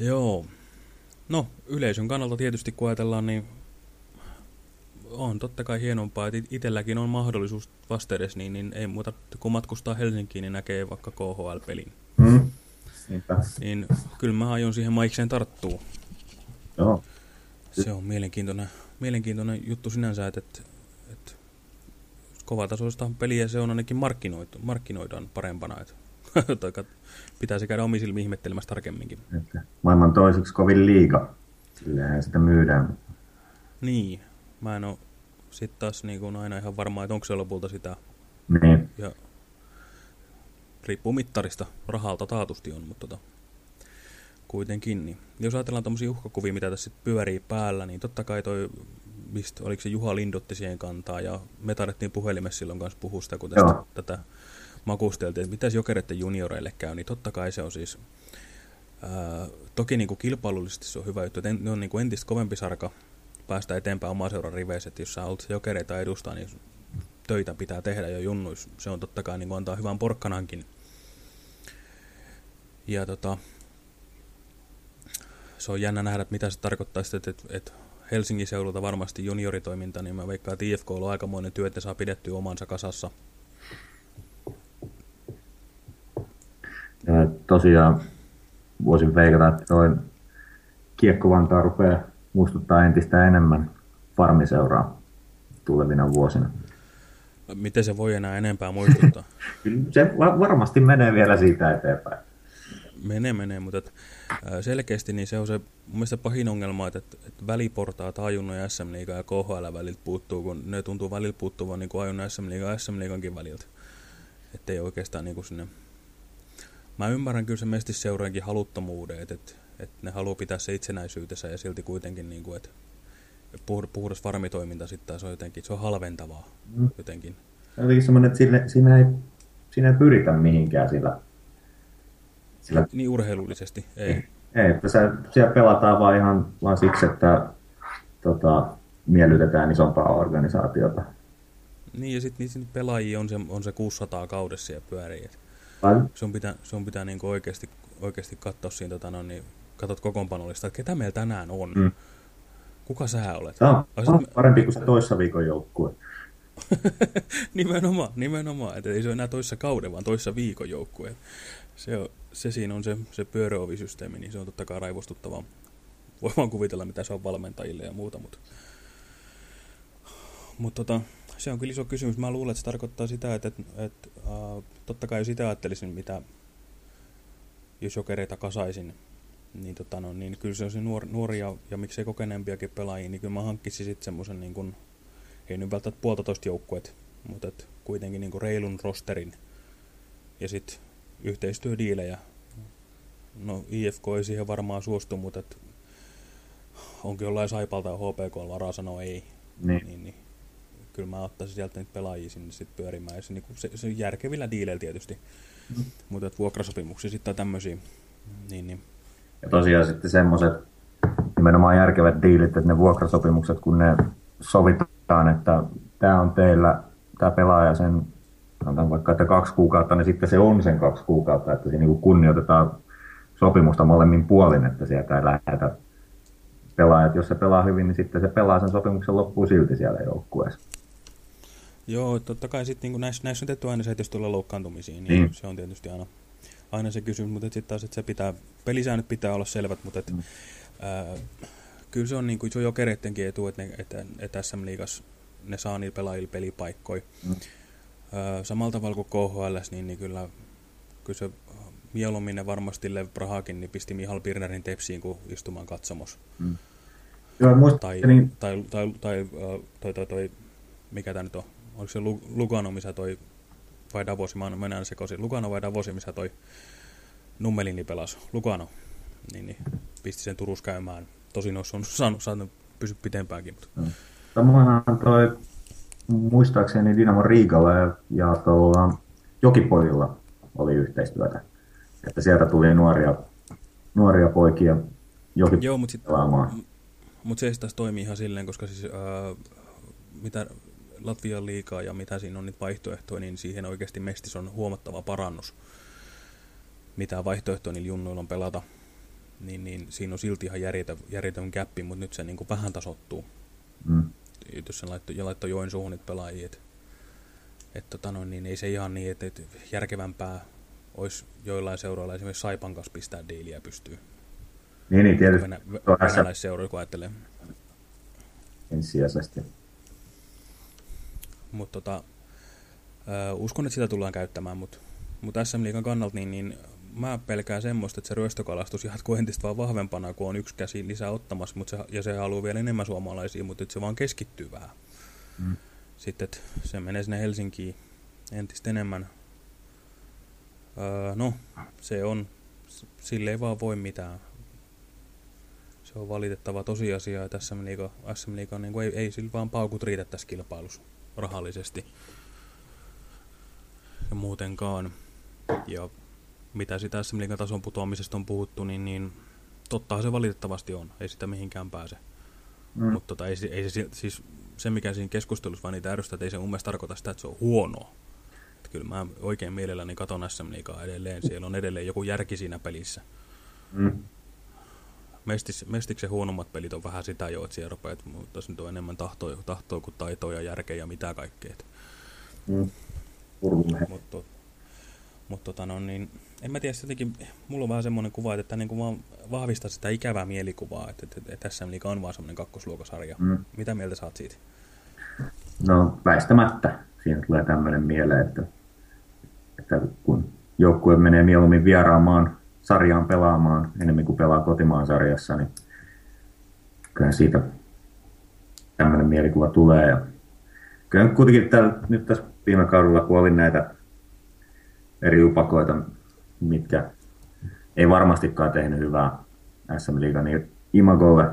Joo. No, yleisön kannalta tietysti kun ajatellaan, niin on totta kai hienompaa, että itselläkin on mahdollisuus vastedes, niin, niin ei muuta, kun matkustaa Helsinkiin, niin näkee vaikka KHL-pelin. Mm. Niin kyllä mä aion siihen maikseen tarttuu. Joo. Se on mielenkiintoinen, mielenkiintoinen juttu sinänsä, että, että, että kovatasoista peliä se on ainakin markkinoitu, markkinoidaan parempana. Että, pitäisi käydä omi silmi ihmettelemässä tarkemminkin. Että maailman toiseksi kovin liiga. Sillähän sitä myydään. Niin, mä en ole sitten taas niin kuin aina ihan varma, että onko se lopulta sitä. Niin. Ja riippuu mittarista, rahalta taatusti on, mutta tota, kuitenkin. Niin. Jos ajatellaan tämmöisiä uhkakuvia, mitä tässä pyörii päällä, niin totta kai toi, mistä, oliko se Juha Lindotti siihen kantaa, ja me tarvittiin puhelimessa silloin kanssa puhua sitä, kun tästä, tätä makusteltiin, että mitäs jokereiden junioreille käy, niin totta kai se on siis, ää, toki niin kuin kilpailullisesti se on hyvä juttu, että ne on niin kuin entistä kovempi sarka päästä eteenpäin omaa seuran riveissä, että jos sä olet jokereita edustaa, niin töitä pitää tehdä jo junnuis. Se on totta kai niin antaa hyvän porkkanankin. Ja tota, se on jännä nähdä, että mitä se tarkoittaa sitten, että, että Helsingin seudulta varmasti junioritoiminta, niin mä veikkaan, että IFK on aikamoinen työ, että saa pidettyä omansa kasassa. Ja tosiaan voisin veikata, että toi Kiekko-Vantaa rupeaa muistuttaa entistä enemmän farmiseuraa tulevina vuosina. Miten se voi enää enempää muistuttaa? se varmasti menee vielä siitä eteenpäin. Menee, menee, mutta et, selkeästi niin se on se mun mielestä pahin ongelma, että, että väliportaat Ajunno ja SM Liiga ja KHL väliltä puuttuu, kun ne tuntuu välillä puuttuvan niin kuin Ajunno SM Liiga ja SM Liigankin väliltä. Että ei oikeastaan niin kuin sinne... Mä ymmärrän kyllä se mestisseuraankin haluttomuuden, että, että, että ne haluaa pitää se itsenäisyytensä ja silti kuitenkin, niin kuin, että puhdas farmitoiminta sitten taas on jotenkin, se on halventavaa mm. jotenkin. Jotenkin semmoinen, että sille, siinä ei siinä ei pyritä mihinkään sillä. sillä... Niin urheilullisesti, ei. Ei, että se, siellä pelataan vaan ihan vaan siksi, että tota, miellytetään isompaa organisaatiota. Niin, ja sitten niin pelaajia on se, on se 600 kaudessa ja pyörii. Et se on pitää, se on pitää niinku oikeasti, oikeasti katsoa siinä, tota, no, niin, katsot kokoonpanollista, että ketä meillä tänään on. Mm. Kuka sä olet? Tämä on, parempi kuin se toissa viikon joukkue. nimenomaan, nimenomaan. Että ei se ole enää toissa kauden, vaan toissa viikon joukkue. Se, on, se siinä on se, se pyöröovisysteemi, niin se on totta kai raivostuttavaa. Voi vaan kuvitella, mitä se on valmentajille ja muuta, mutta... Mutta tota, se on kyllä iso kysymys. Mä luulen, että se tarkoittaa sitä, että, että, että uh, totta kai jos itse ajattelisin, mitä jos jokereita kasaisin, niin, tota, no, niin kyllä se on se nuor, nuoria ja miksei kokeneempiakin pelaajia, niin kyllä mä hankkisin sitten semmoisen, niin kuin, ei nyt välttämättä puolitoista joukkuet, mutta et kuitenkin niin kuin reilun rosterin ja sitten yhteistyödiilejä. No IFK ei siihen varmaan suostu, mutta et onkin jollain Saipalta ja HPK varaa sanoa ei. Niin. niin, niin kyllä mä ottaisin sieltä niitä pelaajia sinne sitten pyörimään. Ja se, niin se, se järkevillä diileillä tietysti. Mm. Mutta vuokrasopimuksia sitten tämmöisiä. Niin, niin. Ja tosiaan sitten semmoiset nimenomaan järkevät diilit, että ne vuokrasopimukset, kun ne sovitaan, että tämä on teillä, tämä pelaaja sen, sanotaan vaikka, että kaksi kuukautta, niin sitten se on sen kaksi kuukautta, että siinä niin kunnioitetaan sopimusta molemmin puolin, että sieltä ei lähetä pelaajat, jos se pelaa hyvin, niin sitten se pelaa sen sopimuksen loppuun silti siellä joukkueessa. Joo, totta kai sitten niin näissä, näissä on tehty aina se, että jos tulee loukkaantumisiin, niin, niin. se on tietysti aina, aina se kysymys, mutta sitten taas, että se pitää, pelisäännöt pitää olla selvät, mutta et, mm. ää, kyllä se on, niin kuin, se on jo kereittenkin etu, että, ne, että, että SM Liigas ne saa niillä pelaajilla pelipaikkoja. Mm. Ää, samalla tavalla kuin KHL, niin, niin kyllä, kyllä se mieluummin ne varmasti Lev Prahakin niin pisti Mihal Pirnerin tepsiin kuin istumaan katsomos. Mm. Joo, muista, tai, niin... tai, tai, tai, tai, toi, toi, toi, mikä tämä nyt on, oliko se Lugano, missä toi, vai Davosi, mä mennään sekaisin, Lugano vai Davosi, missä toi Nummelini pelasi, Lugano, niin, niin pisti sen Turus käymään. Tosin olisi on saanut, saanut pysyä pitempäänkin. Mutta. Mm. Samoinhan toi, muistaakseni Dynamo Riigalla ja, ja tuolla Jokipojilla oli yhteistyötä. Että sieltä tuli nuoria, nuoria poikia jokin Joo, mutta. Mutta se taas toimii ihan silleen, koska siis, ää, mitä Latvian liikaa ja mitä siinä on nyt vaihtoehtoja, niin siihen oikeasti Mestis on huomattava parannus. Mitä vaihtoehtoja niillä junnuilla on pelata, niin, niin siinä on silti ihan järjetön, järjetön käppi, mutta nyt se niin kuin vähän tasottuu. Mm. Jos sen laittoi, ja laittoi Joensuuhun niitä pelaajia, että et, tota noin, niin ei se ihan niin, että et järkevämpää olisi joillain seuroilla esimerkiksi Saipan kanssa pistää diiliä pystyy. Niin, niin tietysti. Venä, venäläisseuroja, kun ajattelee. Ensisijaisesti. Mutta tota, uh, uskon, että sitä tullaan käyttämään, mutta mut SM Liikan kannalta niin, niin mä pelkään semmoista, että se ryöstökalastus jatkuu entistä vaan vahvempana, kun on yksi käsi lisää ottamassa, mutta se, ja se haluaa vielä enemmän suomalaisia, mutta se vaan keskittyy vähän. Mm. Sitten että se menee sinne Helsinkiin entistä enemmän. Öö, no, se on, sille ei vaan voi mitään. Se on valitettava tosiasia, että SM Liiga, SM Liiga niin ei, ei sillä vaan paukut riitä tässä kilpailussa rahallisesti ja muutenkaan. Ja mitä sitä SM tason putoamisesta on puhuttu, niin, niin tottahan se valitettavasti on. Ei sitä mihinkään pääse. Mm. Mutta tota, ei, ei se, siis se, mikä siinä keskustelussa vaan niitä ärsyttää, että ei se mun mielestä tarkoita sitä, että se on huonoa. Että kyllä mä oikein mielelläni katon SM Liigaa edelleen. Siellä on edelleen joku järki siinä pelissä. Mm. Mestis, Mestiksen huonommat pelit on vähän sitä jo, että siellä rupeat, mutta nyt on enemmän tahtoa, tahtoa kuin taitoa ja järkeä ja mitä kaikkea. Mm. Mutta mut, tota, no, niin, en mä tiedä, jotenkin, mulla on vähän semmoinen kuva, että niin vaan vahvistaa sitä ikävää mielikuvaa, että, että, että, että SM Liiga on vaan semmoinen kakkosluokasarja. Mm. Mitä mieltä saat siitä? No väistämättä. Siinä tulee tämmöinen mieleen, että, että kun joukkue menee mieluummin vieraamaan sarjaan pelaamaan enemmän kuin pelaa kotimaan sarjassa, niin kyllä siitä tämmöinen mielikuva tulee. Ja kyllä kuitenkin täällä, nyt tässä viime kaudella, kun oli näitä eri upakoita, mitkä ei varmastikaan tehnyt hyvää SM Liiga, niin Imagolle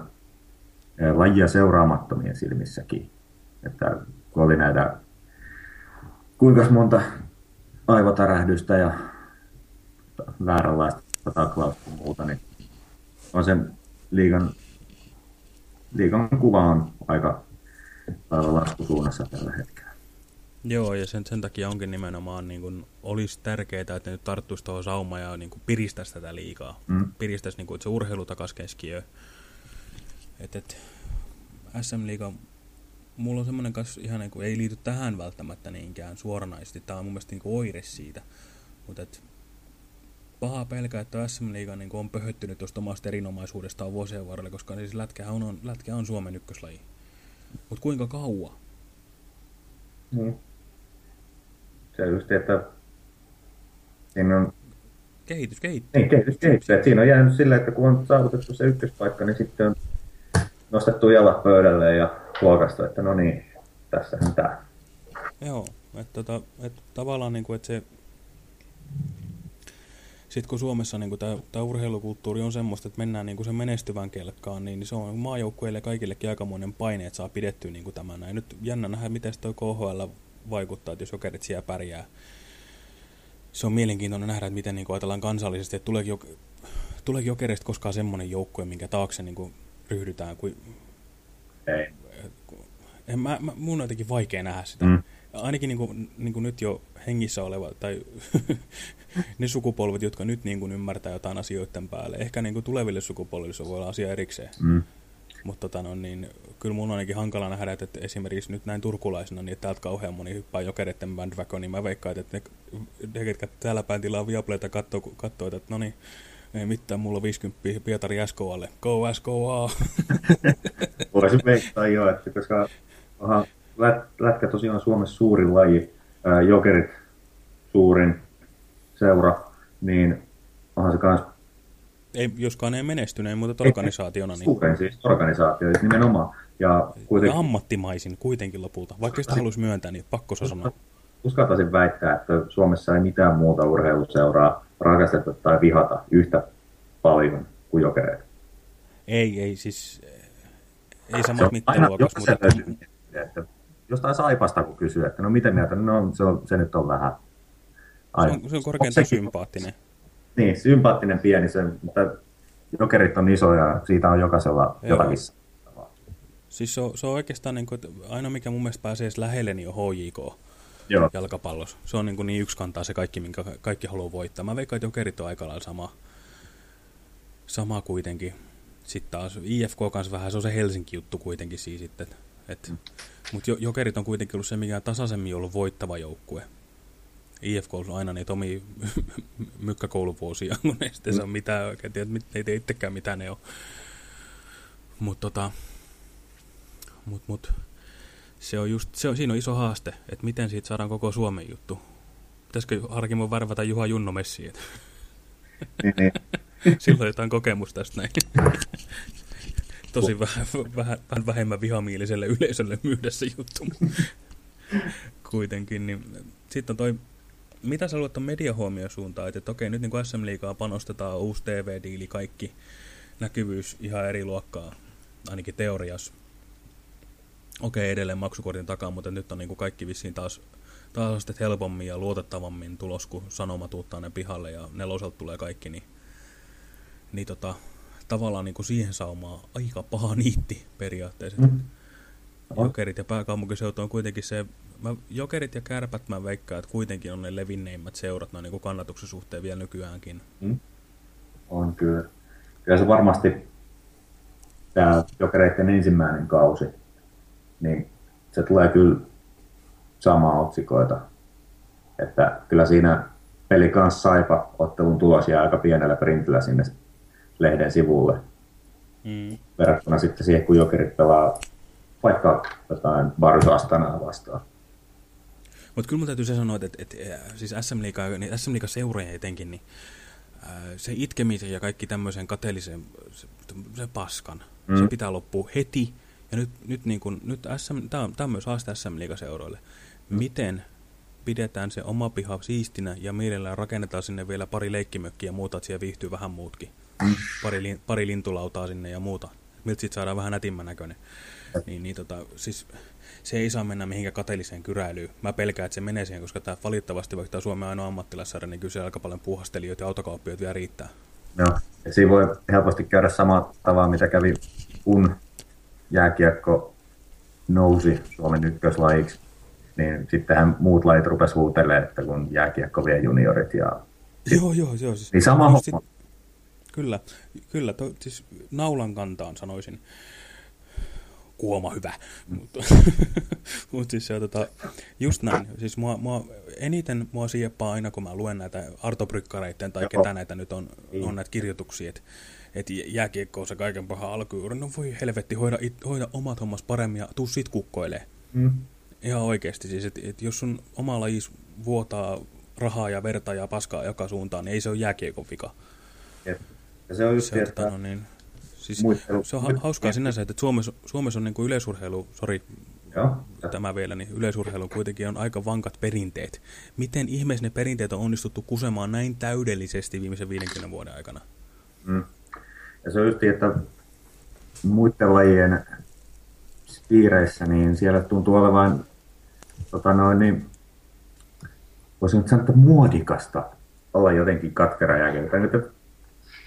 eh, lajia seuraamattomien silmissäkin. Että kun oli näitä, kuinka monta aivotärähdystä ja vääränlaista taklausta ja muuta, niin on sen liigan, liigan kuva on aika lailla laskusuunnassa tällä hetkellä. Joo, ja sen, sen takia onkin nimenomaan, niin kun, olisi tärkeää, että nyt tarttuisi tuohon saumaan ja niin kun, piristäisi tätä liikaa. Mm. Piristäisi niin kun, että se urheilu takas keskiöön. Et, et, SM-liiga, mulla on semmoinen kanssa ihan niin kuin, ei liity tähän välttämättä niinkään suoranaisesti. Tämä on mun mielestä niin oire siitä. Mutta paha pelkää, että SM-liiga niin on pöhöttynyt tuosta omasta erinomaisuudestaan vuosien varrella, koska siis lätkä on, lätkä on Suomen ykköslaji. Mutta kuinka kauan? Mm. Se just, että siinä on... Kehitys kehittyy. Niin, kehitys kehittyy. Siinä on jäänyt silleen, että kun on saavutettu se ykköspaikka, niin sitten on nostettu jalat pöydälle ja huokastu, että no niin, tässähän tää. Joo, että tota, et tavallaan niin kuin, että se sitten kun Suomessa niin tämä urheilukulttuuri on semmoista, että mennään niin kuin sen menestyvän kelkkaan, niin se on maajoukkueille kaikillekin aikamoinen paine, että saa pidettyä niin kuin tämä näin. Nyt jännä nähdä, miten toi KHL vaikuttaa, että jos jokerit siellä pärjää. Se on mielenkiintoinen nähdä, että miten niin kuin ajatellaan kansallisesti, että tuleeko, jok tuleeko jokerista koskaan semmoinen joukkue, minkä taakse niin kuin ryhdytään. Kuin... Ei. En, mä, mä, mun on jotenkin vaikea nähdä sitä. Mm. Ainakin niin kuin, niin kuin nyt jo hengissä oleva, tai ne sukupolvet, jotka nyt niin kuin ymmärtää jotain asioiden päälle. Ehkä niin kuin tuleville sukupolville se voi olla asia erikseen. Mm. Mutta tota, no, niin, kyllä mun on ainakin hankala nähdä, että esimerkiksi nyt näin turkulaisena, niin täältä kauhean moni hyppää jokereiden bandwagon, niin mä veikkaan, että ne, ne ketkä täällä päin tilaa Viaplayta katsoo, katsoo, että no niin, ei mitään, mulla on 50 Pietari SKAlle. Go SKA! Voisin veikkaa jo, että koska aha, lätkä tosiaan Suomessa suurin laji, ää, jokerit suurin seura, niin onhan se kans... Ei, joskaan ei menestynyt, mutta organisaationa. Niin... Suurin siis organisaatio, nimenomaan. Ja, kuitenkin... ja ammattimaisin kuitenkin lopulta. Vaikka sitä haluaisi myöntää, niin pakko se sanoa. Uskaltaisin väittää, että Suomessa ei mitään muuta urheiluseuraa rakasteta tai vihata yhtä paljon kuin jokereita. Ei, ei siis... Ei samassa mittaluokassa, mutta... Että jostain Saipasta kun kysyy, että no miten mieltä, no se, on, se nyt on vähän... Ai, se on, se on korkeintaan sympaattinen. Niin, sympaattinen pieni, se, mutta jokerit on iso ja siitä on jokaisella Joo. jotakin. Siis se on, se on oikeastaan niin kuin, että aina mikä mun mielestä pääsee edes lähelle, niin on HJK Joo. jalkapallossa. Se on niin, kuin niin yksi kantaa se kaikki, minkä kaikki haluaa voittaa. Mä veikkaan, että jokerit on aika lailla sama, sama kuitenkin. Sitten taas IFK kanssa vähän, se on se Helsinki-juttu kuitenkin siis sitten. Et, mm. Mutta Jokerit on kuitenkin ollut se, mikä tasaisemmin ollut voittava joukkue. IFK on aina niitä omia mykkäkouluvuosia, kun ei sitten mm. saa mitään oikein tiedä, ei tee itsekään mitä ne on. Mutta tota, mut, mut, se on just, se on, siinä on iso haaste, että miten siitä saadaan koko Suomen juttu. Pitäisikö Harkimo värvätä Juha Junno Messiin? Silloin jotain kokemusta tästä näin tosi vähän, vähän, vähän vähemmän vihamieliselle yleisölle myydä se juttu. Kuitenkin. Niin. Sitten on toi, mitä sä luulet tuon suuntaan, että, että okei, nyt niin kuin SM Liigaa panostetaan, uusi TV-diili, kaikki näkyvyys ihan eri luokkaa, ainakin teoriassa. Okei, edelleen maksukortin takaa, mutta nyt on niin kuin kaikki vissiin taas, taas helpommin ja luotettavammin tulos, kun sanomat uuttaa ne pihalle ja neloselta tulee kaikki, niin, niin tota, tavallaan niin kuin siihen saumaan aika paha niitti periaatteessa. Mm. Jokerit ja pääkaupunkiseutu on kuitenkin se, mä, jokerit ja kärpät mä veikkaan, että kuitenkin on ne levinneimmät seurat noin niin kannatuksen suhteen vielä nykyäänkin. Mm. On kyllä. Kyllä se varmasti tämä jokereiden ensimmäinen kausi, niin se tulee kyllä samaa otsikoita. Että kyllä siinä peli kanssa saipa ottelun tulos jää aika pienellä printillä sinne lehden sivulle. Mm. Verrattuna sitten siihen, kun jokerit pelaa vaikka jotain Barus Astanaa vastaan. Mutta kyllä mun täytyy se sanoa, että, että, että siis SM Liiga, niin SM Liiga seuroja etenkin, niin se itkemisen ja kaikki tämmöisen kateellisen se, se paskan, mm. se pitää loppua heti. Ja nyt, nyt, niin kun, nyt SM, tämä on, tämä on myös haaste SM Liiga-seuroille. Mm. Miten pidetään se oma piha siistinä ja mielellään rakennetaan sinne vielä pari leikkimökkiä ja muuta, että siellä viihtyy vähän muutkin pari, pari lintulautaa sinne ja muuta. Miltä siitä saadaan vähän nätimmän näköinen. Niin, niin tota, siis se ei saa mennä mihinkään kateelliseen kyräilyyn. Mä pelkään, että se menee siihen, koska tämä valitettavasti, vaikka tämä Suomen ainoa ammattilaissarja, niin kyllä se aika paljon puuhastelijoita ja autokauppioita vielä riittää. Joo, ja siinä voi helposti käydä sama tavalla, mitä kävi kun jääkiekko nousi Suomen ykköslajiksi, niin sittenhän muut lajit rupes huutelemaan, että kun jääkiekko vie juniorit ja... Joo, joo, joo. Siis, Niin sama homma. Kyllä, kyllä. To, siis naulan kantaan sanoisin. Kuoma hyvä. Mutta mut siis se on tota, just näin. Siis mua, mua, eniten mua sieppaa aina, kun mä luen näitä artobrykkareiden tai Joo. ketä näitä nyt on, on näitä kirjoituksia, että et jääkiekko on se kaiken paha alkujuuri. No voi helvetti, hoida, it, hoida omat hommas paremmin ja tuu sit kukkoilee. Mm. Ihan oikeasti. Siis, et, et jos sun oma lajis vuotaa rahaa ja verta ja paskaa joka suuntaan, niin ei se ole jääkiekon vika. Jep. Ja se on just Se, on, että tota, no niin, siis, se on ha- hauskaa sinänsä, että Suomessa, Suomessa on niin kuin yleisurheilu, sori joo, tämä vielä, niin yleisurheilu kuitenkin on aika vankat perinteet. Miten ihmeessä ne perinteet on onnistuttu kusemaan näin täydellisesti viimeisen 50 vuoden aikana? Mm. Ja se on just, että muiden lajien piireissä, niin siellä tuntuu olevan tota noin, niin, voisin nyt sanoa, että muodikasta olla jotenkin katkera jääkiekko. Tai nyt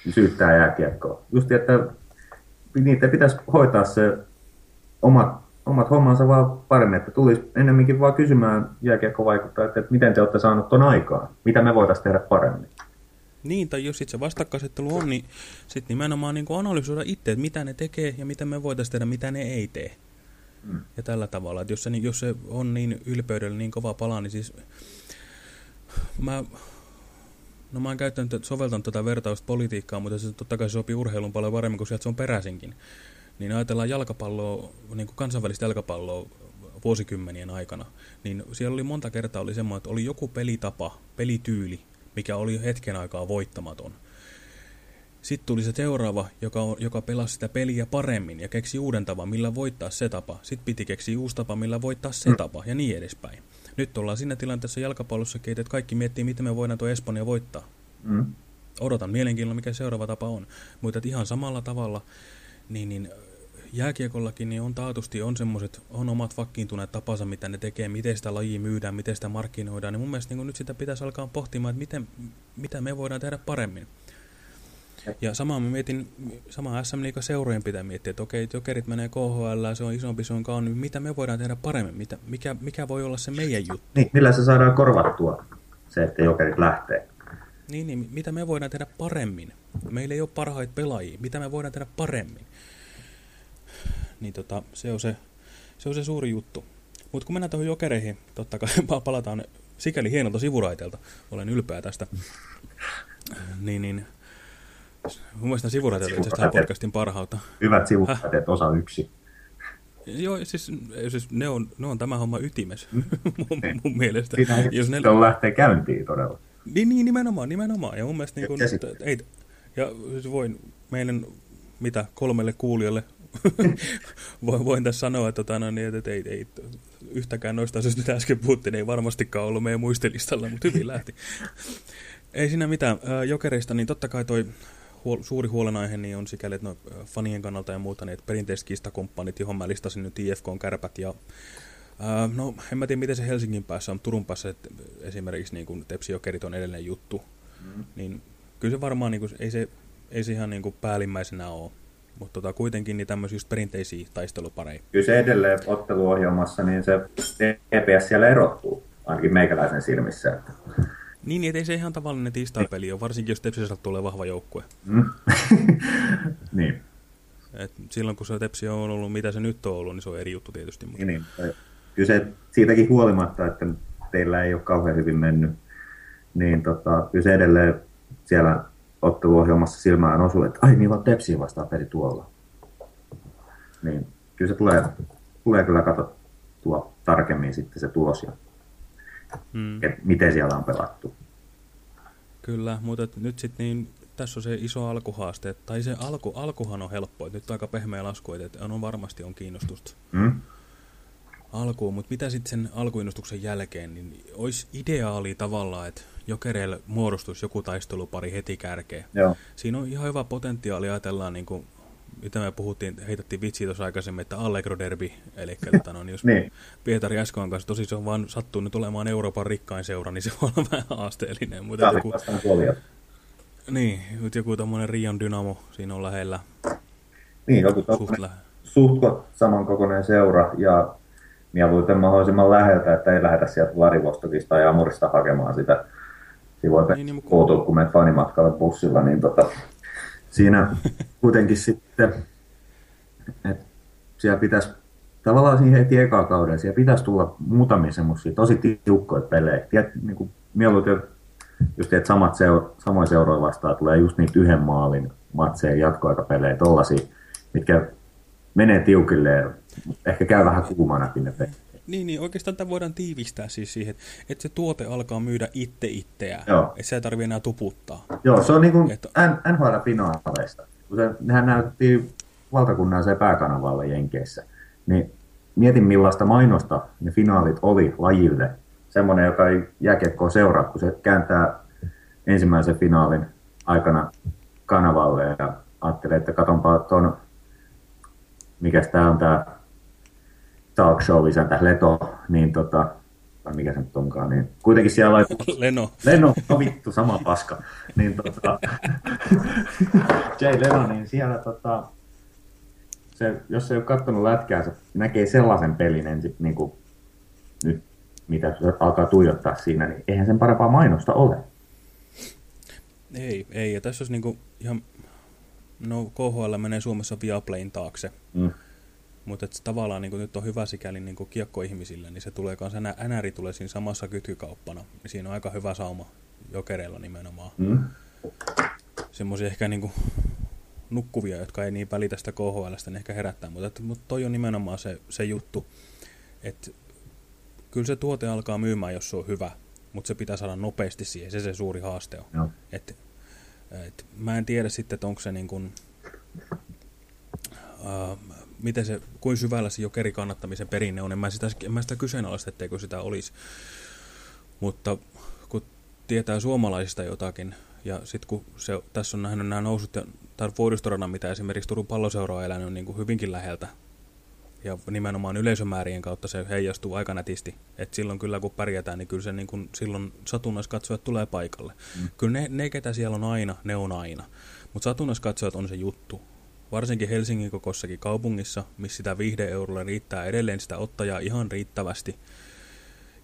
syyttää jääkiekkoa. Just, että niitä pitäisi hoitaa se omat, omat hommansa vaan paremmin, että tulisi ennemminkin vaan kysymään jääkiekkovaikuttajat, että miten te olette saanut ton aikaan, mitä me voitaisiin tehdä paremmin. Niin, tai jos sitten se vastakkainasettelu on, niin sitten nimenomaan niin analysoida itse, että mitä ne tekee ja mitä me voitaisiin tehdä, mitä ne ei tee. Mm. Ja tällä tavalla, että jos se, jos se on niin ylpeydellä niin kova pala, niin siis mä, no mä oon käyttänyt, soveltanut tätä vertausta politiikkaa, mutta se totta kai sopii urheilun paljon paremmin, kun sieltä se on peräisinkin. Niin ajatellaan jalkapalloa, niin kuin kansainvälistä jalkapalloa vuosikymmenien aikana, niin siellä oli monta kertaa oli semmoinen, että oli joku pelitapa, pelityyli, mikä oli hetken aikaa voittamaton. Sitten tuli se seuraava, joka, on, joka pelasi sitä peliä paremmin ja keksi uuden tavan, millä voittaa se tapa. Sitten piti keksiä uusi tapa, millä voittaa se tapa ja niin edespäin. Nyt ollaan siinä tilanteessa jalkapallossakin, että kaikki miettii, miten me voidaan tuo Espanja voittaa. Mm. Odotan mielenkiinnolla, mikä seuraava tapa on. Mutta ihan samalla tavalla, niin, niin jääkiekollakin niin on taatusti on semmoiset, on omat vakkiintuneet tapansa, mitä ne tekee, miten sitä lajia myydään, miten sitä markkinoidaan. Niin mun mielestä niin nyt sitä pitäisi alkaa pohtimaan, että miten, mitä me voidaan tehdä paremmin. Ja samaa mä mietin, sama SM Liiga seurojen pitää miettiä, että okei, jokerit menee KHL, se on isompi, se on kauni, mitä me voidaan tehdä paremmin, mitä, mikä, mikä voi olla se meidän juttu. Niin, millä se saadaan korvattua se, että jokerit lähtee. Niin, niin, mitä me voidaan tehdä paremmin? Meillä ei ole parhaita pelaajia. Mitä me voidaan tehdä paremmin? Niin tota, se on se, se, on se suuri juttu. Mutta kun mennään tuohon jokereihin, totta kai pa- palataan sikäli hienolta sivuraiteelta. Olen ylpeä tästä. Niin, niin. Mun mielestä sivuraiteelta itse asiassa tähän Sivuraiteet. podcastin parhautta. Hyvät sivupäteet osa yksi. Joo, siis, siis ne, on, ne on tämä homma ytimes mun, mun mielestä. Siinä Jos ne, on lähtee käyntiin todella. Niin, niin nimenomaan, nimenomaan. Ja mun mielestä niin kun, Käsittää. ei, ja siis voin meidän, mitä, kolmelle kuulijalle voin, voin tässä sanoa, että, tota, no, niin, että ei, ei, yhtäkään noista asioista, mitä äsken puhuttiin, ei varmastikaan ollut meidän muistelistalla, mutta hyvin lähti. ei siinä mitään. Ää, Jokereista, niin totta kai toi huol, suuri huolenaihe niin on sikäli, että no, fanien kannalta ja muuta, niin että perinteiset kistakumppanit, johon mä listasin nyt IFK on kärpät ja ää, no en mä tiedä miten se Helsingin päässä on, Turun päässä että esimerkiksi niin kuin Tepsi Jokerit on edelleen juttu, mm. niin kyllä se varmaan niin kuin, ei, se, ei se ihan niin kuin päällimmäisenä ole. Mutta tota, kuitenkin niin tämmöisiä just perinteisiä taistelupareja. Kyllä se edelleen otteluohjelmassa, niin se EPS siellä erottuu, ainakin meikäläisen silmissä. Että. Niin, niin, et ei se ihan tavallinen tiistaipeli ole, varsinkin jos Tepsiseltä tulee vahva joukkue. Mm. niin, Et silloin kun se Tepsi on ollut, mitä se nyt on ollut, niin se on eri juttu tietysti. Mutta... niin, niin. Kyllä se siitäkin huolimatta, että teillä ei ole kauhean hyvin mennyt, niin tota, kyllä se edelleen siellä otteluohjelmassa silmään osuu, että ai niillä on Tepsiä vastaan peli tuolla. Niin, kyllä se tulee, tulee kyllä katsottua tarkemmin sitten se tulos ja Mm. et miten siellä on pelattu. Kyllä, mutta nyt sitten niin, tässä on se iso alkuhaaste, tai se alku, alkuhan on helppo, että nyt on aika pehmeä lasku, että on varmasti on kiinnostusta Mm? alkuun, mutta mitä sitten sen alkuinnostuksen jälkeen, niin olisi ideaali tavallaan, että jokereille muodostuisi joku taistelupari heti kärkeen. Joo. Siinä on ihan hyvä potentiaali, ajatellaan niin kuin mitä me puhuttiin, heitettiin vitsiä tuossa aikaisemmin, että Allegro Derby, eli tota, no, jos Niin. Pietari Äskoon kanssa, tosi se on vaan sattuu nyt olemaan Euroopan rikkain seura, niin se voi olla vähän haasteellinen. Mutta joku, niin, nyt joku tommonen Rion Dynamo siinä on lähellä, Niin, joku suht lähellä. suhtkot samankokoinen seura ja mieluiten mahdollisimman läheltä, että ei lähdetä sieltä Vladivostokista ja Amurista hakemaan sitä. Siinä voi Niin, niin, mutta- kun menet fanimatkalle bussilla, niin tota, siinä kuitenkin sitten, että siellä pitäisi tavallaan siihen heti ekaa kauden, siellä pitäisi tulla muutamia semmoisia tosi tiukkoja pelejä. Tiet, niin kuin mieluiten just että samat seur, samoin seuroja vastaan tulee just niitä yhden maalin matseja, jatkoaikapelejä, tollasia, mitkä menee tiukille ehkä käy vähän kuumanakin ne pelit. Niin, niin oikeastaan tämä voidaan tiivistää siis siihen, että se tuote alkaa myydä itse itseään. Joo. Että se ei tarvitse enää tuputtaa. Joo, se on niin kuin Että- NHL-finaaleista. Se, nehän näytettiin valtakunnalliseen pääkanavalle Jenkeissä. Niin mietin millaista mainosta ne finaalit oli lajille. Semmoinen, joka ei jääkiekkoa seuraa, kun se kääntää ensimmäisen finaalin aikana kanavalle ja ajattelee, että katonpa tuon, mikä tämä on tämä talk show isäntä Leto, niin tota, vai mikä se nyt onkaan, niin kuitenkin siellä laituu Leno. Leno, no vittu, sama paska. Niin tota, Jay Leno, niin siellä tota, se, jos ei ole katsonut lätkää, se näkee sellaisen pelin ensin, niin kuin nyt, mitä se alkaa tuijottaa siinä, niin eihän sen parempaa mainosta ole. Ei, ei. Ja tässä olisi niinku ihan, no KHL menee Suomessa Viaplayn taakse. Mm. Mutta tavallaan niin nyt on hyvä sikäli niin kiekkoihmisillä, niin se tulee kanssa, NR tulee siinä samassa kytkykauppana. Siinä on aika hyvä sauma jokereilla nimenomaan. Mm. Semmoisia ehkä niin nukkuvia, jotka ei niin välitä sitä KHLstä, niin ehkä herättää. Mutta, mutta toi on nimenomaan se, se juttu, että kyllä se tuote alkaa myymään, jos se on hyvä, mutta se pitää saada nopeasti siihen, se se suuri haaste on. Joo. Et, et, mä en tiedä sitten, että onko se niin kuin, uh, miten se, kuin syvällä se jokeri kannattamisen perinne on. En mä sitä, en mä sitä kyseenalaista, etteikö sitä olisi. Mutta kun tietää suomalaisista jotakin, ja sitten kun se, tässä on nähnyt nämä nousut, ja, tai vuodistorana, mitä esimerkiksi Turun palloseura on elänyt niin kuin hyvinkin läheltä, ja nimenomaan yleisömäärien kautta se heijastuu aika nätisti. Et silloin kyllä kun pärjätään, niin kyllä se niin kuin, silloin satunnaiskatsojat tulee paikalle. Mm. Kyllä ne, ne, ketä siellä on aina, ne on aina. Mutta satunnaiskatsojat on se juttu. Varsinkin Helsingin kokossakin kaupungissa, missä sitä viihdeeurolla riittää edelleen sitä ottajaa ihan riittävästi.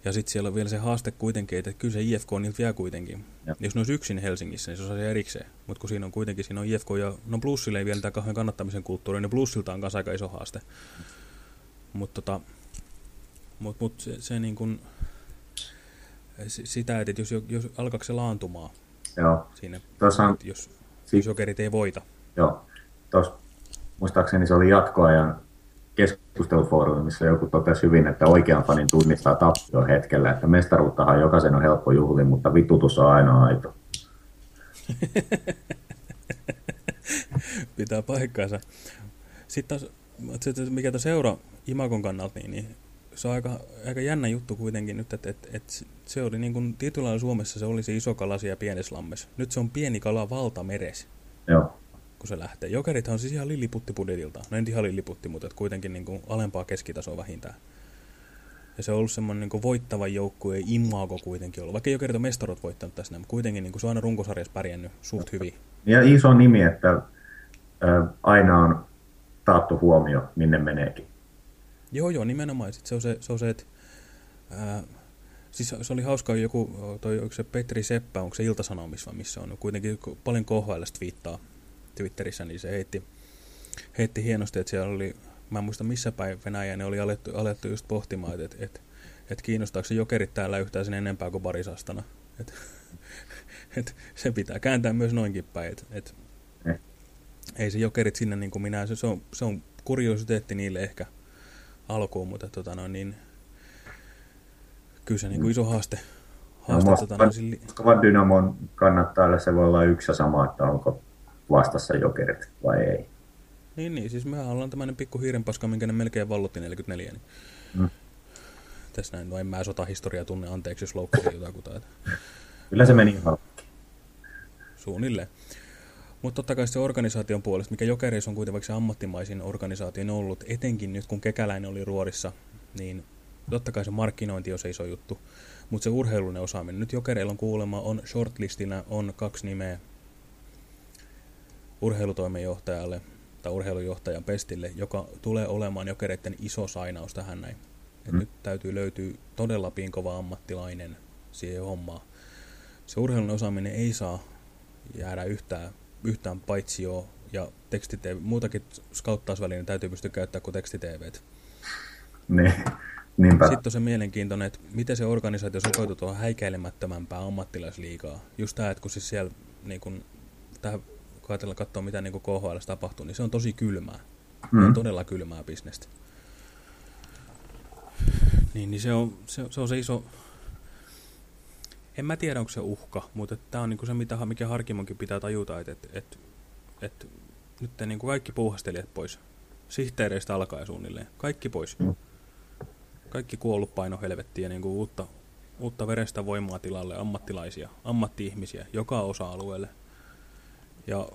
Ja sitten siellä on vielä se haaste kuitenkin, että kyllä se IFK niiltä vie kuitenkin. Ja. Jos ne olisi yksin Helsingissä, niin se olisi erikseen. Mutta kun siinä on kuitenkin, siinä on IFK ja no Bluesille ei vielä tämä kahden kannattamisen kulttuuri, niin Bluesilta on kanssa aika iso haaste. Mutta tota, mut, mut se, se niin kuin, sitä, että jos, jos alkaako se laantumaan Joo. siinä, Tuossa on, jos, Si- jos jokerit ei voita. joo, tuossa muistaakseni se oli jatkoajan keskustelufoorumi, missä joku totesi hyvin, että oikean fanin tunnistaa tappio hetkellä, että mestaruuttahan jokaisen on helppo juhli, mutta vitutus on aina aito. Pitää paikkaansa. Sitten taas, mikä tuo seura Imakon kannalta, niin, niin se on aika, aika jännä juttu kuitenkin nyt, että, että, että se oli niin kuin Suomessa se oli se iso kala siellä pienessä lammessa. Nyt se on pieni kala valtameres, Joo. Kun se lähtee. Jokerithan on siis ihan lilliputti budjetilta. No en ihan lilliputti, mutta kuitenkin niin kuin alempaa keskitasoa vähintään. Ja se on ollut semmoinen niin kuin voittava joukkue, imago kuitenkin ollut. Vaikka Jokerit on mestarot voittanut tässä, näin, mutta kuitenkin niin kuin se on aina runkosarjassa pärjännyt suht hyvin. Ja iso nimi, että ö, aina on taattu huomio, minne meneekin. Joo, joo, nimenomaan. Sitten se on se, se, on se että ää, siis se oli hauskaa joku, toi, onko se Petri Seppä, onko se Iltasanomissa vai missä on, kuitenkin paljon KHL twiittaa Twitterissä, niin se heitti, heitti hienosti, että siellä oli, mä en muista missä päin Venäjä, ne oli alettu, alettu just pohtimaan, että, että, että, että kiinnostaako se jokerit täällä yhtään sen enempää kuin Barisastana. Että, että se pitää kääntää myös noinkin päin, että, että Eh. ei se jokerit sinne niin kuin minä, se, se, on, se on kuriositeetti niille ehkä alkuun, mutta tota noin, niin kyllä se niin kuin iso haaste. haaste No, tota, noin, sille, Dynamon kannattajalle se voi olla yksi ja sama, että onko vastassa jokerit vai ei. niin, niin, siis mehän ollaan tämmöinen pikku hiirenpaska, minkä ne melkein vallotti 44. Niin. Mm. Tässä näin, no en mä sotahistoriaa tunne, anteeksi jos loukkasin jotakuta, että Kyllä se meni ihan. suunnilleen. Mutta totta kai se organisaation puolesta, mikä Jokereissa on kuitenkin se ammattimaisin organisaation ollut, etenkin nyt kun Kekäläinen oli ruorissa, niin totta kai se markkinointi on se iso juttu. Mutta se urheilullinen osaaminen, nyt Jokereilla on kuulemma, on shortlistina on kaksi nimeä urheilutoimenjohtajalle tai urheilujohtajan pestille, joka tulee olemaan Jokereiden iso sainaus tähän näin. Et mm. Nyt täytyy löytyä todella pinkova ammattilainen siihen hommaan. Se urheilun osaaminen ei saa jäädä yhtään, yhtään paitsi jo ja tekstitv, muutakin skauttausvälineen täytyy pystyä käyttämään kuin tekstitv. Niin, niinpä. Sitten on se mielenkiintoinen, että miten se organisaatio sopeutuu tuohon häikäilemättömämpään ammattilaisliigaa. Just tämä, että kun siis siellä niin kun, tähän, kun ajatellaan katsoa, mitä niin KHL tapahtuu, niin se on tosi kylmää. Mm. On todella kylmää bisnestä. Niin, niin se, on, se, se on se iso... En mä tiedä, onko se uhka, mutta tämä on niinku se, mitä, mikä Harkimonkin pitää tajuta, että et, et, et, nyt niinku kaikki puuhastelijat pois. Sihteereistä alkaen suunnilleen. Kaikki pois. Kaikki kuollut paino helvettiin ja niinku uutta, uutta verestä voimaa tilalle, ammattilaisia, ammatti-ihmisiä, joka osa-alueelle. Ja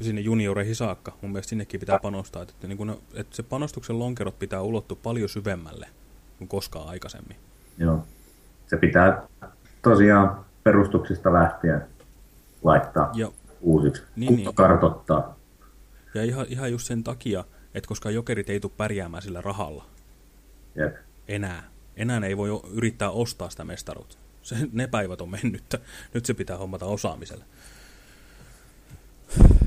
sinne junioreihin saakka. Mun mielestä sinnekin pitää panostaa, että, niin kun, että se panostuksen lonkerot pitää ulottua paljon syvemmälle kuin koskaan aikaisemmin. Joo. Se pitää tosiaan perustuksista lähtien laittaa ja, uusiksi, niin, niin. kartottaa. Ja ihan, ihan just sen takia, että koska jokerit ei tule pärjäämään sillä rahalla. Jep. Enää. Enää ei voi yrittää ostaa sitä mestaruutta. Se, ne päivät on mennyt. Nyt se pitää hommata osaamisella.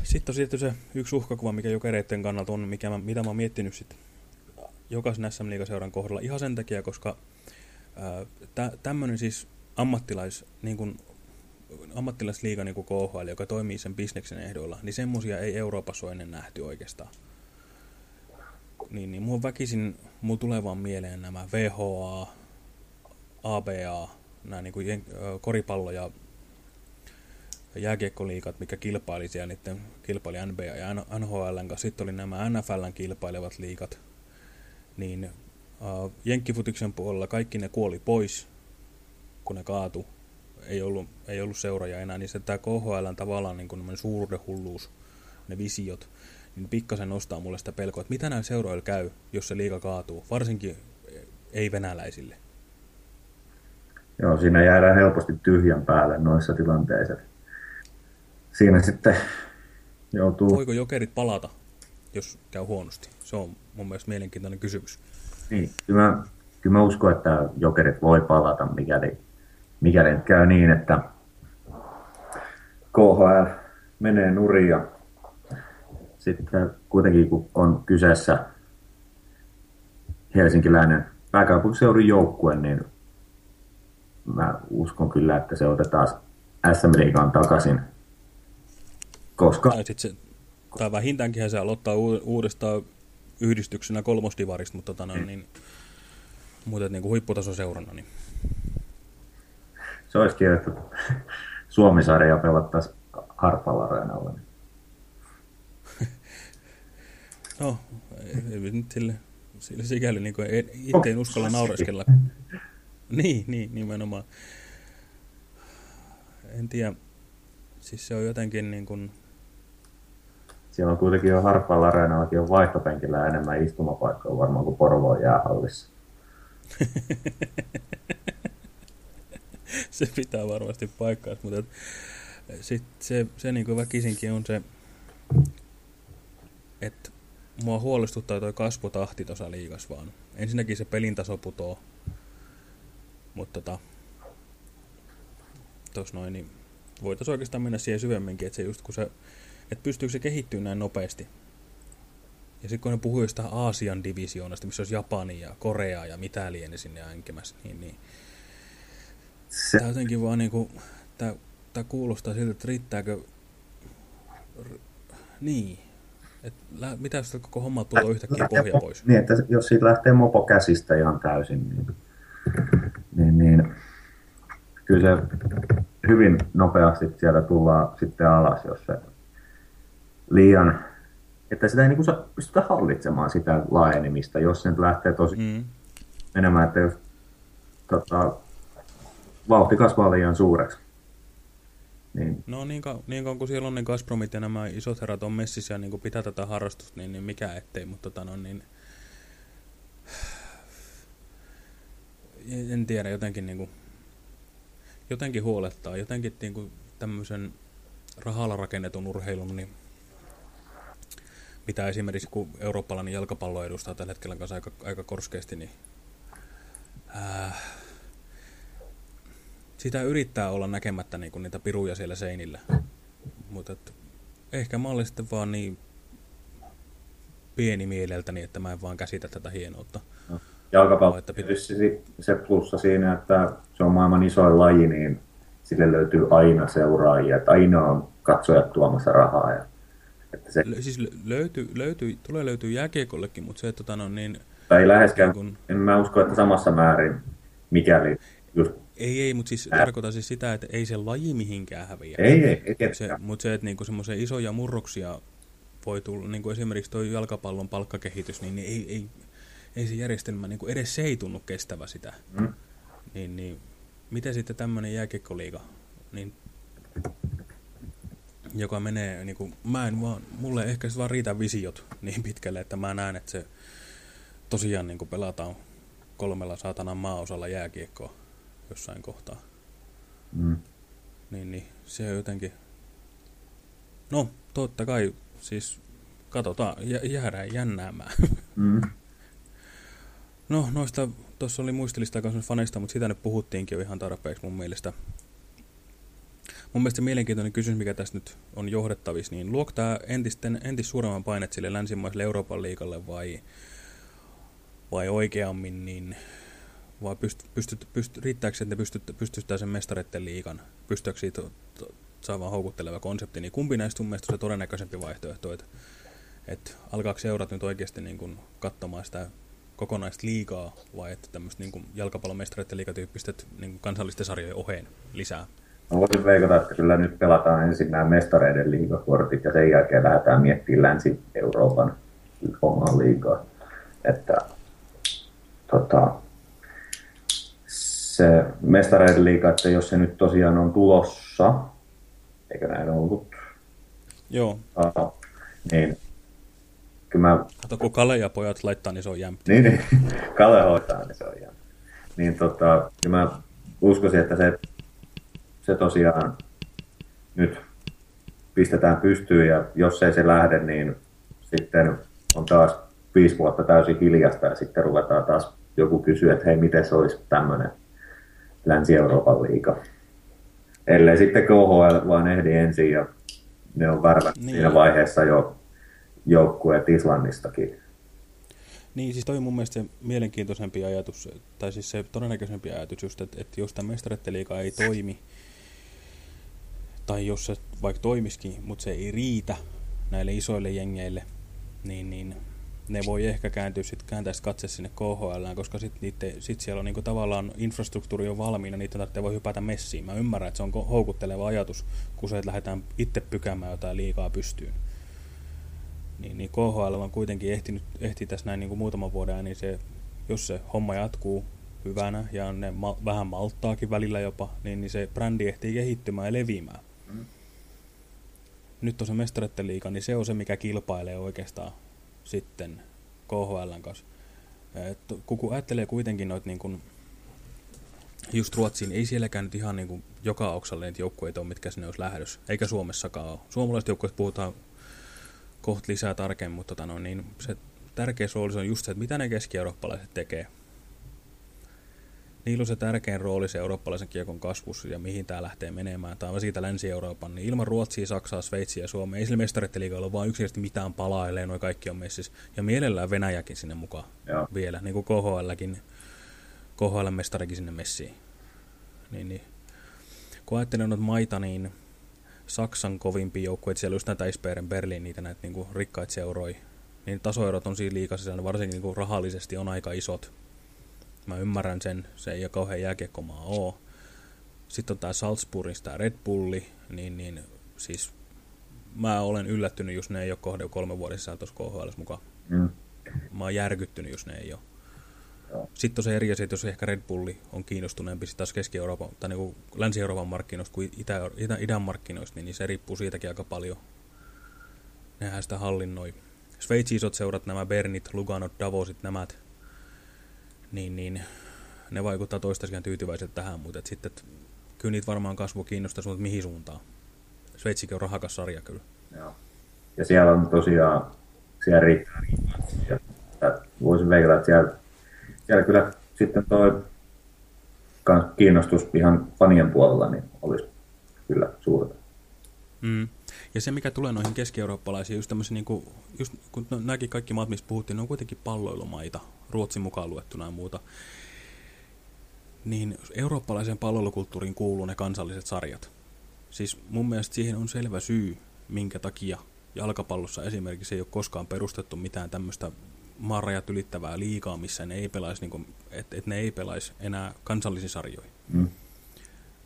Sitten on sitten se yksi uhkakuva, mikä jokereiden kannalta on, mikä mä, mitä mä oon miettinyt sitten jokaisen SM Liigaseuran kohdalla. Ihan sen takia, koska ää, tämmöinen siis ammattilais, niin kuin, ammattilaisliiga niin kuin KHL, joka toimii sen bisneksen ehdoilla, niin semmoisia ei Euroopassa ole ennen nähty oikeastaan. Niin, niin mulla väkisin, mulla tulee vaan mieleen nämä VHA, ABA, nämä niin kuin koripallo ja jääkiekkoliikat, mikä kilpaili siellä, niiden kilpaili NBA ja NHL kanssa. Sitten oli nämä NFLn kilpailevat liikat. Niin uh, Jenkkifutiksen puolella kaikki ne kuoli pois, kun ne kaatu. Ei ollut, ei ollut seuraajia enää, niin se tämä KHL tavallaan niin kuin hulluus, ne visiot, niin pikkasen nostaa mulle sitä pelkoa, että mitä näin seuroilla käy, jos se liiga kaatuu, varsinkin ei-venäläisille. Joo, siinä jäädään helposti tyhjän päälle noissa tilanteissa siinä sitten joutuu... Voiko jokerit palata, jos käy huonosti? Se on mun mielestä mielenkiintoinen kysymys. Niin, kyllä mä, kyllä mä uskon, että jokerit voi palata, mikäli, mikäli käy niin, että KHL menee nurin ja sitten kuitenkin kun on kyseessä helsinkiläinen pääkaupunkiseudun joukkue, niin mä uskon kyllä, että se otetaan SM Liigaan takaisin koska... Tai, sit se, tai vähintäänkin se aloittaa uudestaan yhdistyksenä kolmosdivarista, mutta tota, mm. niin, muuten niin kuin huipputaso seurana. Niin. Se olisi että Suomi-sarja pelattaisiin Harpalla areenalla. Niin. no, ei, nyt sille, sille sikäli niin kuin, itse en uskalla naureskella. niin, niin, nimenomaan. En tiedä, siis se on jotenkin niin kuin, siellä on kuitenkin jo Harppalla areenallakin on vaihtopenkillä enemmän istumapaikkoja varmaan kuin Porvoon jäähallissa. se pitää varmasti paikkaa, mutta sit se, se niin kuin väkisinkin on se, että mua huolestuttaa toi kasvutahti tuossa liigas vaan. Ensinnäkin se pelin taso putoo, mutta tota, tos noin, niin voitaisiin oikeastaan mennä siihen syvemminkin, että se just kun se että pystyykö se kehittyä näin nopeasti. Ja sitten kun ne puhuu jostain Aasian divisioonasta, missä olisi Japani ja Korea ja mitä liene sinne änkemässä, niin, niin se... tämä jotenkin vaan niin kuin, tämä, tämä kuulostaa siltä, että riittääkö, niin, että mitä jos koko homma tulee yhtäkkiä pohja pois? Niin, että jos siitä lähtee mopo käsistä ihan täysin, niin, niin, niin kyllä se hyvin nopeasti sieltä tullaan sitten alas, jos se liian, että sitä ei niin kuin pystytä hallitsemaan sitä laajenemista, jos se lähtee tosi mm. menemään, että jos tota, vauhti kasvaa liian suureksi, Niin, No niin, kauan, niin kauan kuin siellä on ne Gazpromit ja nämä isot herrat on messissä ja niin kuin pitää tätä harrastusta, niin, niin mikä ettei, mutta tota, no, niin, en tiedä, jotenkin, niin kuin, jotenkin huolettaa, jotenkin niin kuin, tämmöisen rahalla rakennetun urheilun, niin mitä esimerkiksi kun eurooppalainen jalkapallo edustaa tällä hetkellä kanssa aika, aika korskeasti, niin äh, sitä yrittää olla näkemättä niin kuin niitä piruja siellä seinillä. Mutta ehkä mä olen sitten vaan niin pieni mieleltäni, että mä en vaan käsitä tätä hienoutta. no. Jalkapallo Että pit- tietysti se plussa siinä, että se on maailman isoin laji, niin sille löytyy aina seuraajia, että aina on katsojat tuomassa rahaa. Ja, että se siis lö- löytyy, löytyy, tulee löytyy jääkiekollekin, mutta se, että tota, no, niin, tai läheskään, kun- en mä usko, että samassa määrin, mikäli just, ei, ei, mutta siis tarkoitan siis sitä, että ei se laji mihinkään häviä. ei, ei, ei Se, mutta se, että niinku semmoisia isoja murroksia voi tulla, niin kuin esimerkiksi tuo jalkapallon palkkakehitys, niin ei, ei, ei se järjestelmä, niin kuin edes se ei tunnu kestävä sitä. Mm. Niin, niin miten sitten tämmöinen jääkiekkoliiga, niin, joka menee, niin kuin, mä en vaan, mulle ehkä se vaan riitä visiot niin pitkälle, että mä näen, että se tosiaan niin kuin pelataan kolmella saatanan maaosalla jääkiekkoa jossain kohtaa. Mm. Niin, niin se on jotenkin... No, totta kai, siis katsotaan, jä, jäädään jännäämään. Mm. no, noista, tuossa oli muistelista kanssa faneista, mutta sitä nyt puhuttiinkin jo ihan tarpeeksi mun mielestä. Mun mielestä mielenkiintoinen kysymys, mikä tässä nyt on johdettavissa, niin luoko tämä entisten, entis suuremman painet sille länsimaiselle Euroopan liikalle vai, vai oikeammin, niin vai pyst, pystyt, pyst, riittääkö se, että ne pystyt, pystytään sen mestareiden liikan? Pystyykö siitä saamaan houkutteleva konsepti? Niin kumpi näistä sun mielestä on se todennäköisempi vaihtoehto, että, että alkaako seurat nyt oikeasti niin kuin katsomaan sitä kokonaista liikaa vai että tämmöistä niin jalkapallon mestareiden liigatyyppistä niin kansallisten sarjojen oheen lisää? Mä voisin veikata, että kyllä nyt pelataan ensin nämä mestareiden liigakortit ja sen jälkeen lähdetään miettimään Länsi-Euroopan omaa liigaa. Että tota, se mestareiden liiga, että jos se nyt tosiaan on tulossa, eikö näin ollut, Joo, Aa, niin kyllä mä kato kun Kale ja pojat laittaa, niin se on jämpti. Niin, niin. Kalle hoitaa, niin se on ihan. Niin tota, kyllä mä uskoisin, että se, se tosiaan nyt pistetään pystyyn ja jos ei se lähde, niin sitten on taas viisi vuotta täysin hiljasta ja sitten ruvetaan taas joku kysyä, että hei, miten se olisi tämmöinen Länsi-Euroopan liiga. Ellei sitten KHL vaan ehdi ensin ja ne on värvät Niin. siinä vaiheessa jo joukkueet Islannistakin. Niin, siis toi on mun mielestä se mielenkiintoisempi ajatus, tai siis se todennäköisempi ajatus just, että, että jos tämä mestaretteliiga ei toimi, tai jos se vaikka toimisikin, mutta se ei riitä näille isoille jengeille, niin, niin ne voi ehkä kääntyä sit, kääntää sit katse sinne KHL, koska sitten sit siellä on niinku tavallaan infrastruktuuri on valmiina, niitä tarvitsee voi hypätä messiin. Mä ymmärrän, että se on houkutteleva ajatus, kun se, lähdetään itse pykäämään jotain liikaa pystyyn niin, niin KHL on kuitenkin ehtinyt, ehti tässä näin niin kuin muutaman vuoden ajan, niin se, jos se homma jatkuu hyvänä ja ne ma- vähän malttaakin välillä jopa, niin, niin se brändi ehtii kehittymään ja leviämään. Nyt on se mestaretten liiga, niin se on se, mikä kilpailee oikeastaan sitten KHLn kanssa. Et kun kun ajattelee kuitenkin noita niin kuin, just Ruotsiin, ei sielläkään nyt ihan niin kuin joka oksalle niitä joukkueita ole, mitkä sinne olisi lähdössä, eikä Suomessakaan ole. Suomalaiset joukkueet puhutaan kohta lisää tarkemmin, mutta tota no, niin se tärkeä rooli on just se, että mitä ne keski-eurooppalaiset tekee. Niillä on se tärkein rooli se eurooppalaisen kiekon kasvussa ja mihin tämä lähtee menemään. Tämä on siitä Länsi-Euroopan. Niin ilman Ruotsia, Saksaa, Sveitsiä ja Suomea ei sillä mestaretteliigalla ole vaan yksinkertaisesti mitään palailee, noin kaikki on messissä. Ja mielellään Venäjäkin sinne mukaan Joo. vielä, niin kuin KHLkin, KHL-mestarikin sinne messiin. Niin, niin. Kun ajattelen noita maita, niin Saksan kovimpia joukkueita, siellä just näitä Eisbären, Berliin, niitä näitä niin kuin rikkaita seuroja, niin tasoerot on siinä liikassa, varsinkin niin kuin rahallisesti on aika isot. Mä ymmärrän sen, se ei ole kauhean jääkiekkomaa ole. Sitten on tää Salzburgin tää Red Bulli, niin, niin siis mä olen yllättynyt, jos ne ei ole kohde kolme vuodessa tuossa KHL mukaan. Mm. Mä oon järkyttynyt, jos ne ei ole. Sitten on se eri asia, että jos ehkä Red Bulli on kiinnostuneempi taas Keski-Euroopan tai niin Länsi-Euroopan markkinoista kuin Itä, Itä, idän markkinoista, niin se riippuu siitäkin aika paljon. Nehän sitä hallinnoi. Sveitsi isot seurat, nämä Bernit, Luganot, Davosit, nämä, niin, niin ne vaikuttaa toistaiseksi tyytyväiset tähän, mutta et sitten et, kyllä niitä varmaan kasvu kiinnostaa, mutta mihin suuntaan. Sveitsikin on rahakas sarja kyllä. Joo. Ja siellä on tosiaan, siellä riittää. Ja, voisin veikata, että siellä, siellä kyllä sitten toi kiinnostus ihan fanien puolella niin olisi kyllä suurta. Mm. Ja se, mikä tulee noihin keski-eurooppalaisiin, just tämmöisiä, niin kuin, just, kun no, nämäkin kaikki maat, missä puhuttiin, ne on kuitenkin palloilumaita, Ruotsin mukaan luettuna ja muuta. Niin eurooppalaiseen palloilukulttuuriin kuuluu ne kansalliset sarjat. Siis mun mielestä siihen on selvä syy, minkä takia jalkapallossa esimerkiksi ei ole koskaan perustettu mitään tämmöistä maanrajat ylittävää liikaa, missä ne ei pelaisi, niin kuin, et, et ne ei pelaisi enää kansallisiin sarjoihin. Mm.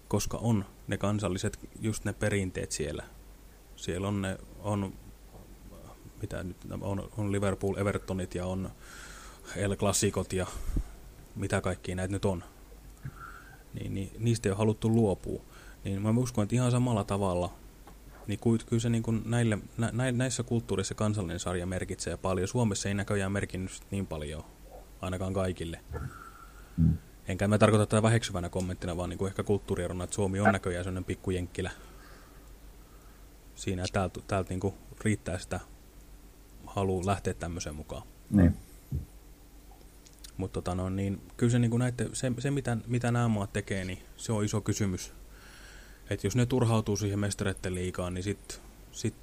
Koska on ne kansalliset, just ne perinteet siellä. Siellä on ne, on, mitä nyt, on, on Liverpool, Evertonit ja on El Clasicot ja mitä kaikkia näitä nyt on. Niin, niin niistä ei ole haluttu luopua. Niin mä uskon, että ihan samalla tavalla niin kyllä se niin kuin näille, nä, näissä kulttuurissa kansallinen sarja merkitsee paljon. Suomessa ei näköjään merkinnyt niin paljon, ainakaan kaikille. Enkä mä tarkoita tätä väheksyvänä kommenttina, vaan niin kuin ehkä kulttuurierona, että Suomi on näköjään sellainen pikkujenkkilä. Siinä täältä, täältä niin kuin riittää sitä halu lähteä tämmöiseen mukaan. Niin. Mutta tota no, niin, kyllä se, niin kuin näette, se, se mitä, mitä nämä maat tekee, niin se on iso kysymys että jos ne turhautuu siihen mestareiden liikaan, niin sitten sit,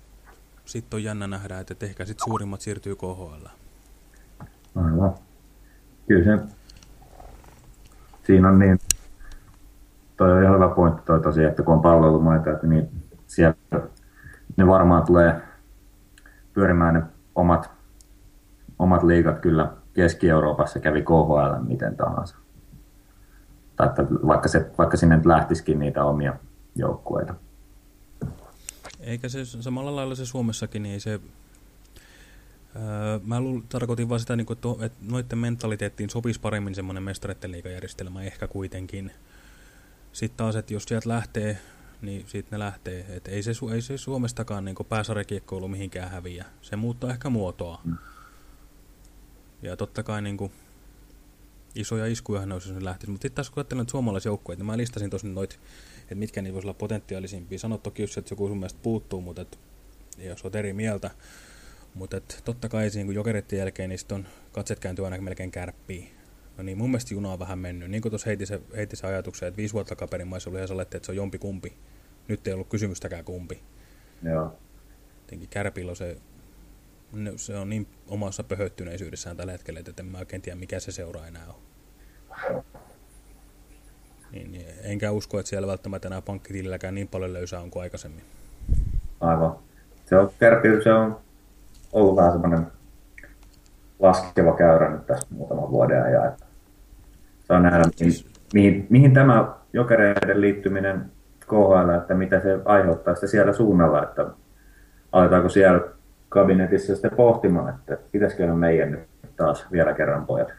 sit on jännä nähdä, että ehkä sitten suurimmat siirtyy KHL. Aivan. Kyllä se, siinä on niin, toi on ihan hyvä pointti toi tosiaan, että kun on palvelumaita, että niin sieltä ne varmaan tulee pyörimään ne omat, omat liigat kyllä Keski-Euroopassa kävi KHL miten tahansa. Tai että vaikka, se, vaikka sinne lähtisikin niitä omia joukkueita. Eikä se samalla lailla se Suomessakin, niin ei se... Öö, mä luul, tarkoitin vaan sitä, niin että noiden mentaliteettiin sopisi paremmin semmoinen mestareiden liikajärjestelmä ehkä kuitenkin. Sitten taas, että jos sieltä lähtee, niin sitten ne lähtee. Et ei, se, ei se Suomestakaan niin pääsarjakiekkoilu mihinkään häviä. Se muuttaa ehkä muotoa. Mm. Ja totta kai niin kuin, isoja iskuja ne olisi, jos ne lähtisi. Mutta sitten taas kun ajattelen suomalaisjoukkueita, niin mä listasin tosin noita että mitkä niitä voisi olla potentiaalisimpia. Sanot toki just, että joku sun mielestä puuttuu, mutta et, jos olet eri mieltä. Mutta et, totta kai siinä, kun jokereiden jälkeen, niin on katset kääntyy aina melkein kärppiin. No niin, mun mielestä juna on vähän mennyt. Niin kuin tuossa heiti se, heiti se ajatuksen, että viisi vuotta takaperin maissa oli ihan saletti, että se on jompi kumpi. Nyt ei ollut kysymystäkään kumpi. Joo. Jotenkin kärpillä se, se on niin omassa pöhöttyneisyydessään tällä hetkellä, että en mä oikein tiedä, mikä se seuraa enää on. Niin, niin, enkä usko, että siellä välttämättä enää pankkitililläkään niin paljon löysää on kuin aikaisemmin. Aivan. Se on, Kärpillä se on ollut vähän semmoinen laskeva käyrä nyt tässä muutaman vuoden ajan. Että saa nähdä, mihin, mihin, mihin tämä jokereiden liittyminen KHL, että mitä se aiheuttaa sitä siellä suunnalla, että aletaanko siellä kabinetissa sitten pohtimaan, että pitäisikö meidän nyt taas vielä kerran pojat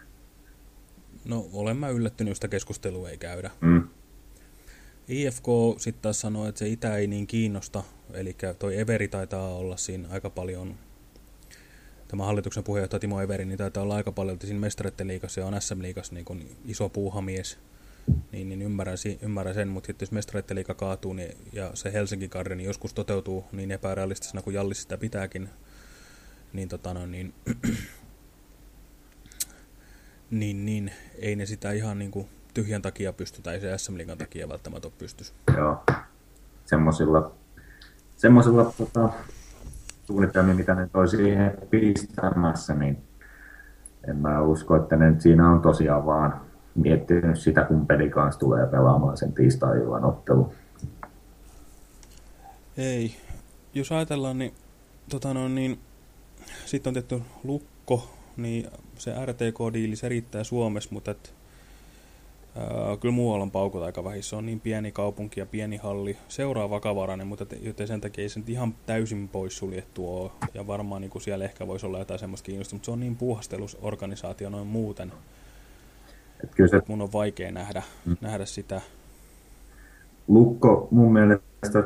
No, olen mä yllättynyt, sitä keskustelua ei käydä. Mm. IFK sitten taas sanoi, että se itä ei niin kiinnosta, eli toi Everi taitaa olla siinä aika paljon, tämä hallituksen puheenjohtaja Timo Everi, niin taitaa olla aika paljon siinä mestareiden liikassa ja on SM-liikassa niin kuin iso puuhamies, niin, niin ymmärrän, ymmärrän sen, mutta jos mestareiden liika kaatuu niin, ja se Helsinki karri niin joskus toteutuu niin epärealistisena kuin Jallis sitä pitääkin, niin, tota no, niin niin, niin ei ne sitä ihan niin kuin tyhjän takia pysty, tai se SM Liigan takia välttämättä pystys. Joo, semmoisilla, semmoisilla tota, suunnitelmilla, mitä ne toi siihen pistämässä, niin en mä usko, että ne siinä on tosiaan vaan miettinyt sitä, kun peli kanssa tulee pelaamaan sen tiistai-illan ottelu. Ei. Jos ajatellaan, niin, tota no, niin sitten on tehty lukko niin se RTK-diili se riittää Suomessa, mutta et, ää, kyllä muualla on paukut aika vähissä. Se on niin pieni kaupunki ja pieni halli. Seuraa vakavarainen, mutta joten sen takia ei se nyt ihan täysin pois suljettu ole. Ja varmaan niin siellä ehkä voisi olla jotain semmoista kiinnostusta, mutta se on niin puuhastelusorganisaatio noin muuten. Et kyllä se Mun on vaikea nähdä, mm. nähdä sitä. Lukko mun mielestä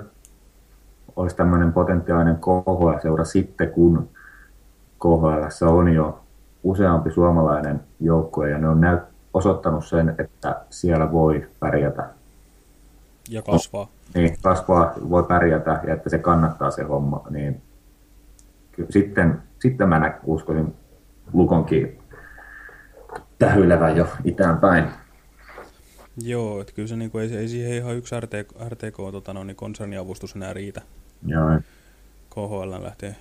olisi tämmöinen potentiaalinen KHL-seura sitten, kun KHL on jo useampi suomalainen joukkue ja ne on näyt, osoittanut sen, että siellä voi pärjätä. Ja kasvaa. Niin, kasvaa, voi pärjätä ja että se kannattaa se homma. Niin sitten, sitten mä nä- uskoisin Lukonkin tähyilevän jo itään päin. Joo, että kyllä se niinku, ei, ei siihen ihan yksi RTK, RTK tota, no, niin konserniavustus enää riitä. Joo, KHL lähtee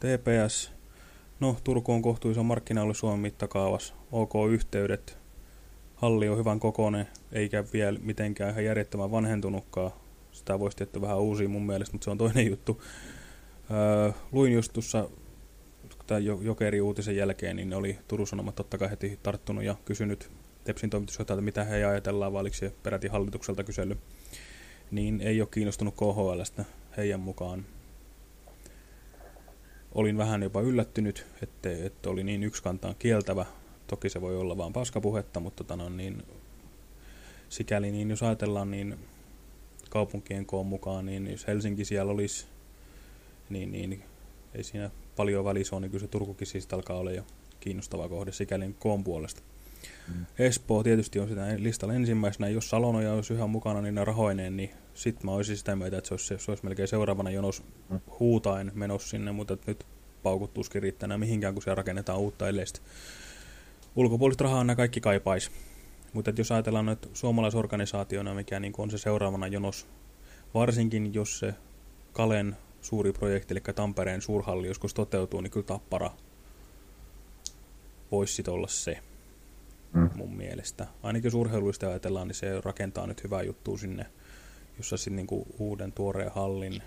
TPS. No, Turku on kohtuullisen markkina Suomen mittakaavassa. OK-yhteydet. Halli on hyvän kokoinen, eikä vielä mitenkään ihan järjettömän vanhentunutkaan. Sitä voisi tietty vähän uusia mun mielestä, mutta se on toinen juttu. Öö, luin just tuossa tämän Jokeri-uutisen jälkeen, niin ne oli Turun Sanomat totta kai heti tarttunut ja kysynyt Tepsin toimitusjohtajalta, mitä he ajatellaan, vai oliko se peräti hallitukselta kysely. Niin ei ole kiinnostunut KHLstä heidän mukaan. Olin vähän jopa yllättynyt, että, että oli niin yksikantaan kieltävä. Toki se voi olla vain paskapuhetta, mutta tota, no, niin, sikäli niin jos ajatellaan, niin kaupunkien koon mukaan, niin jos Helsinki siellä olisi, niin, niin ei siinä paljon välissä ole, niin kyllä se Turkukin siis alkaa olla jo kiinnostava kohde sikäli koon puolesta. Mm. Espoo tietysti on sitä listalla ensimmäisenä. Jos Salonoja olisi yhä mukana niin ne rahoineen, niin sitten mä olisin sitä mieltä, että se olisi, se olisi melkein seuraavana jonos mm. huutain menossa sinne, mutta nyt paukuttuskin riittää mihinkään, kun siellä rakennetaan uutta eleistä. Ulkopuolista rahaa nämä kaikki kaipaisi. Mutta jos ajatellaan nyt suomalaisorganisaationa, mikä niin on se seuraavana jonos, varsinkin jos se Kalen suuri projekti, eli Tampereen suurhalli joskus toteutuu, niin kyllä Tappara voisi olla se mm. mun mielestä. Ainakin jos urheiluista ajatellaan, niin se rakentaa nyt hyvää juttua sinne, jossa sitten niinku uuden tuoreen hallin.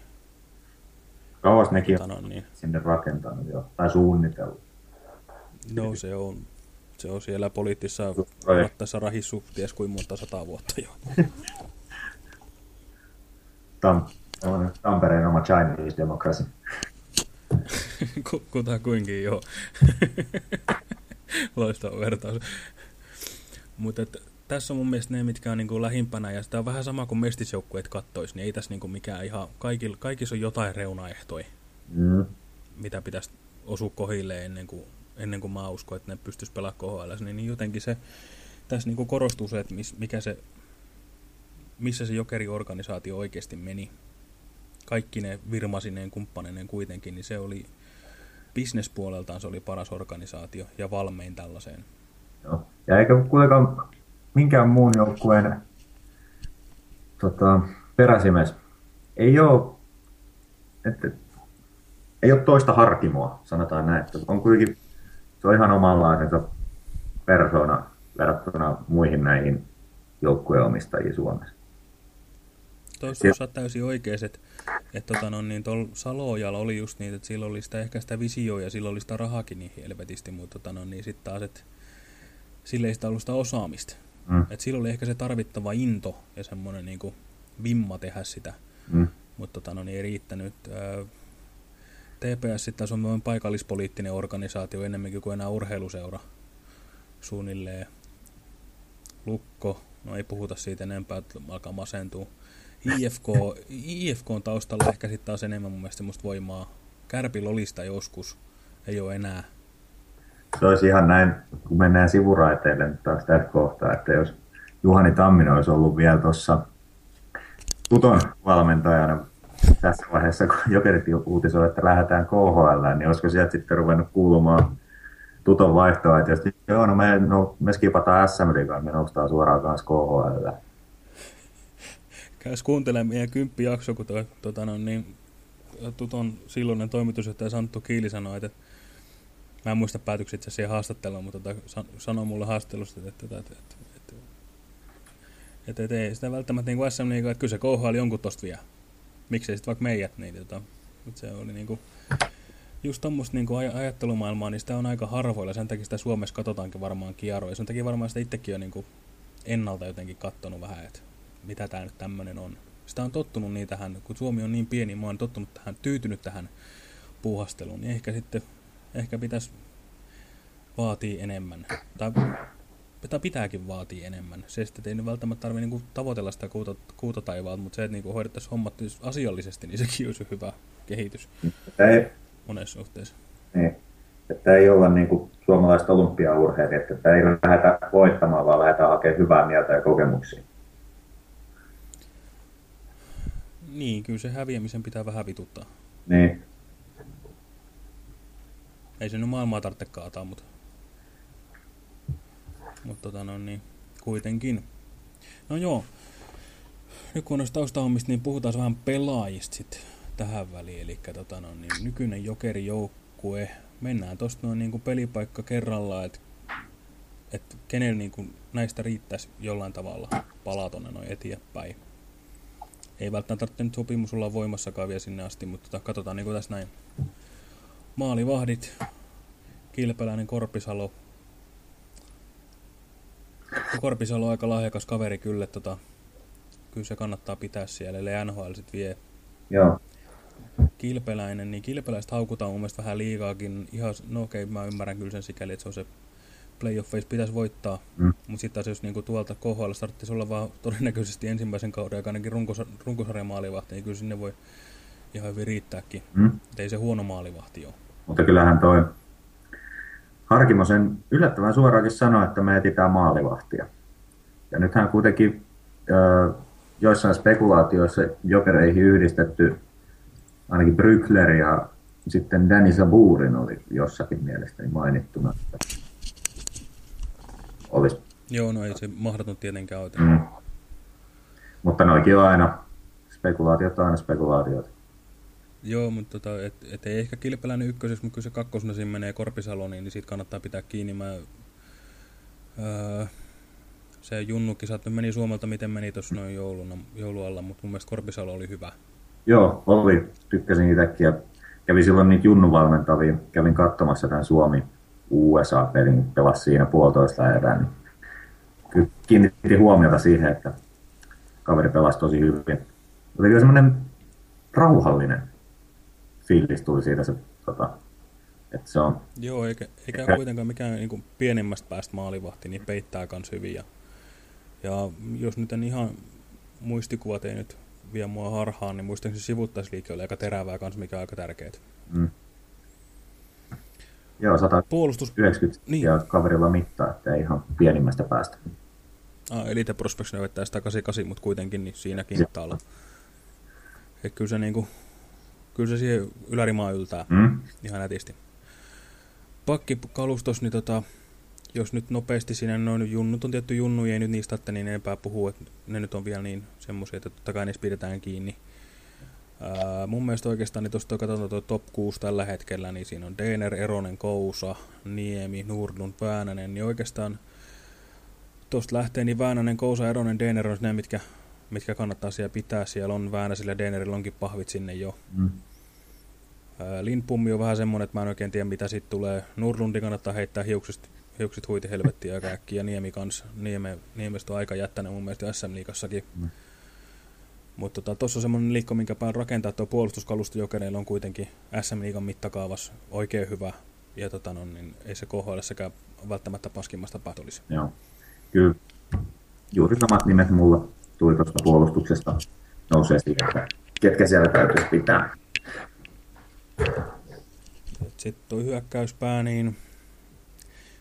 Kauas nekin on niin. sinne rakentanut jo, tai suunnitellut. No se on, se on siellä poliittisessa tässä rahissu ties kuin monta sataa vuotta jo. Tam, Tampereen oma Chinese democracy. Kuta kuinkin, joo. Loistava vertaus. Mutta tässä on mun mielestä ne, mitkä on niinku lähimpänä, ja sitä on vähän sama kuin mestisjoukkueet kattois, niin ei tässä niinku mikään ihan, kaikilla, kaikissa on jotain reunaehtoja, mm. mitä pitäisi osua kohille ennen kuin, ennen kuin mä uskon, että ne pystyisi pelaamaan KHL, niin, niin jotenkin se, tässä niinku korostuu se, että mikä se, missä se jokeriorganisaatio oikeasti meni. Kaikki ne virmasineen kumppaninen kuitenkin, niin se oli bisnespuoleltaan se oli paras organisaatio ja valmein tällaiseen. Joo. Ja eikä kuitenkaan minkään muun joukkueen tota, peräsimes ei ole, että, ei ole toista harkimoa, sanotaan näin. On kuitenkin, se on ihan omanlaisensa persona verrattuna muihin näihin joukkueen omistajiin Suomessa. Tuossa on täysin oikein, että, että tota, no, niin Salojalla oli just niin, että sillä oli sitä, ehkä sitä visioa ja sillä oli sitä rahakin niin helvetisti, mutta tota, no, niin sitten taas, että sillä ei sitä ollut sitä osaamista. Mm. Et sillä oli ehkä se tarvittava into ja semmoinen niin vimma tehdä sitä, mm. mutta tota, no, niin ei riittänyt. TPS sitten on paikallispoliittinen organisaatio enemmänkin kuin enää urheiluseura suunnilleen. Lukko, no ei puhuta siitä enempää, että alkaa masentua. IFK, IFK on taustalla ehkä sitten taas enemmän mun mielestä semmoista voimaa. Kärpillä oli sitä joskus, ei ole enää se olisi ihan näin, kun mennään sivuraiteille taas tässä kohtaa, että jos Juhani Tamminen olisi ollut vielä tuossa Tuton valmentajana tässä vaiheessa, kun Jokerit uutisoi, että lähdetään KHL, niin olisiko sieltä sitten ruvennut kuulumaan Tuton vaihtoa, että jos joo, no me, no, me skipataan SM Liigaan, me noustaan suoraan kanssa KHL. Käys kuuntelemaan meidän kymppijakso, kun toi, tota, no, niin, Tuton silloinen toimitusjohtaja Santtu Kiili sanoi, että Mä en muista päätöksiä itse siihen haastatteluun, mutta tota, sanoi mulle haastattelusta, että, että, että, että, että, että, että ei sitä välttämättä niin kuin SM Liiga, että kyllä se KHL jonkun tosta vie. Miksei sitten vaikka meidät, niin tota, mutta se oli niin kuin, just tuommoista niin aj ajattelumaailmaa, niin sitä on aika harvoilla. Sen takia sitä Suomessa katsotaankin varmaan kierroja. Sen takia varmaan sitä itsekin on niin kuin ennalta jotenkin kattonut vähän, että mitä tämä nyt tämmöinen on. Sitä on tottunut niin tähän, kun Suomi on niin pieni, mä oon tottunut tähän, tyytynyt tähän puuhasteluun, niin ehkä sitten ehkä pitäisi vaatii enemmän. Tai jota pitääkin vaatii enemmän. Se, että ei nyt välttämättä tarvitse niinku tavoitella sitä kuuta, kuuta taivaalta, mutta se, että niinku hoidettaisiin hommat asiallisesti, niin sekin olisi hyvä kehitys Ei, monessa suhteessa. niin. Että ei olla niin kuin suomalaiset olympiaurheilijat, että ei lähdetä voittamaan, vaan lähdetään hakemaan hyvää mieltä ja kokemuksia. Niin, kyllä se häviämisen pitää vähän vituttaa. Niin, Ei se nyt maailmaa tarvitse kaataa, mutta, mutta tota no niin, kuitenkin. No joo, nyt kun on taustahommista, niin puhutaan vähän pelaajista sitten tähän väliin. Eli tota no niin, nykyinen jokerijoukkue, mennään tosta noin niin kuin pelipaikka kerrallaan, että et kenellä niin kuin näistä riittäisi jollain tavalla palaa tonne noin eteenpäin. Ei välttämättä tarvitse nyt sopimus olla voimassakaan vielä sinne asti, mutta tota, katsotaan niin kuin tässä näin. Maalivahdit, Kilpeläinen, Korpisalo. Korpisalo on aika lahjakas kaveri kyllä, tota, kyllä se kannattaa pitää siellä, eli NHL sit vie joo. Kilpeläinen, niin Kilpeläistä haukutaan mun mielestä vähän liikaakin. Ihan, no okei, mä ymmärrän kyllä sen sikäli, että se on se playoffeissa pitäisi voittaa. Mm. Mutta sitten taas jos niinku tuolta KHL tarvitsisi olla vaan todennäköisesti ensimmäisen kauden aikana ainakin runkos, runkosarjan maalivahti, niin kyllä sinne voi ihan hyvin riittääkin. Mm. Et ei se huono maalivahti ole. Mutta kyllähän toi Harkimo sen yllättävän suoraankin sanoi, että me etsitään maalivahtia. Ja nythän kuitenkin ö, joissain spekulaatioissa jokereihin yhdistetty ainakin Brykler ja sitten Danny Saburin oli jossakin mielestäni mainittuna. Olisi. Joo, no ei se mahdoton tietenkään ole. Mm. Mutta noikin on aina, spekulaatiot aina spekulaatiot. Joo, mutta tota, et, et ei ehkä kilpeläinen ykkösessä, mutta kyllä se kakkosena siinä menee Korpisaloniin, niin siitä kannattaa pitää kiinni. Mä, öö, se Junnu-kisat nyt meni Suomelta, miten meni tuossa noin jouluna, joulualla, mutta mun mielestä Korpisalo oli hyvä. Joo, oli. Tykkäsin itsekin ja kävin silloin niitä junnuvalmentavia. Kävin katsomassa tämän Suomi USA-pelin, pelasi siinä puolitoista erää. Niin kyllä kiinnitti huomiota siihen, että kaveri pelasi tosi hyvin. Oli kyllä semmoinen rauhallinen fiilis tuli siitä, se, tota, että se on Joo, eikä, eikä kuitenkaan mikään niin kuin pienemmästä päästä maalivahti, niin peittää kans hyvin. Ja, ja jos nyt en ihan muistikuvat ei nyt vie mua harhaan, niin muistaakseni sivuttaisliike oli aika terävää kans, mikä on aika tärkeää. Mm. Joo, 190 Puolustus... niin. ja kaverilla mittaa, että ei ihan pienimmästä päästä. Ah, Elite Prospects ne vettää sitä 88, mutta kuitenkin niin siinäkin mittaa olla. Et kyllä se niinku, kyllä se siihen ylärimaa yltää Mm? ihan nätisti. Pakkikalustos, niin tota, jos nyt nopeasti siinä noin junnut on tietty junnu, ei nyt niistä että niin enempää puhua, että ne nyt on vielä niin semmoisia, että totta kai niistä pidetään kiinni. Ää, mun mielestä oikeastaan, niin tuosta katsotaan tuo top 6 tällä hetkellä, niin siinä on Dener, Eronen, Kousa, Niemi, Nurdlund, Väänänen, niin oikeastaan tuosta lähtee, niin Väänänen, Kousa, Eronen, Dener on ne, mitkä, mitkä kannattaa siellä pitää. Siellä on Väänäsillä ja Denerillä onkin pahvit sinne jo. Mm. Lindpummi on vähän semmonen, että mä en oikein tiedä mitä siitä tulee. Nurlundi kannattaa heittää hiukset, hiukset huiti helvettiin aika äkkiä. Niemi kans. Nieme, Niemestä on aika jättänyt mun mielestä SM-liigassakin. Mm. Mutta tota, tuossa on semmoinen liikko, minkä päällä rakentaa tuo puolustuskalusto jokereilla on kuitenkin SM-liigan mittakaavassa oikein hyvä. Ja tota, no, niin ei se KHL sekä välttämättä paskimmasta päästä olisi. Joo. Kyllä juuri samat nimet mulla tuli tuosta puolustuksesta nousee siihen, ketkä siellä täytyisi pitää. Sitten tuo hyökkäyspää, niin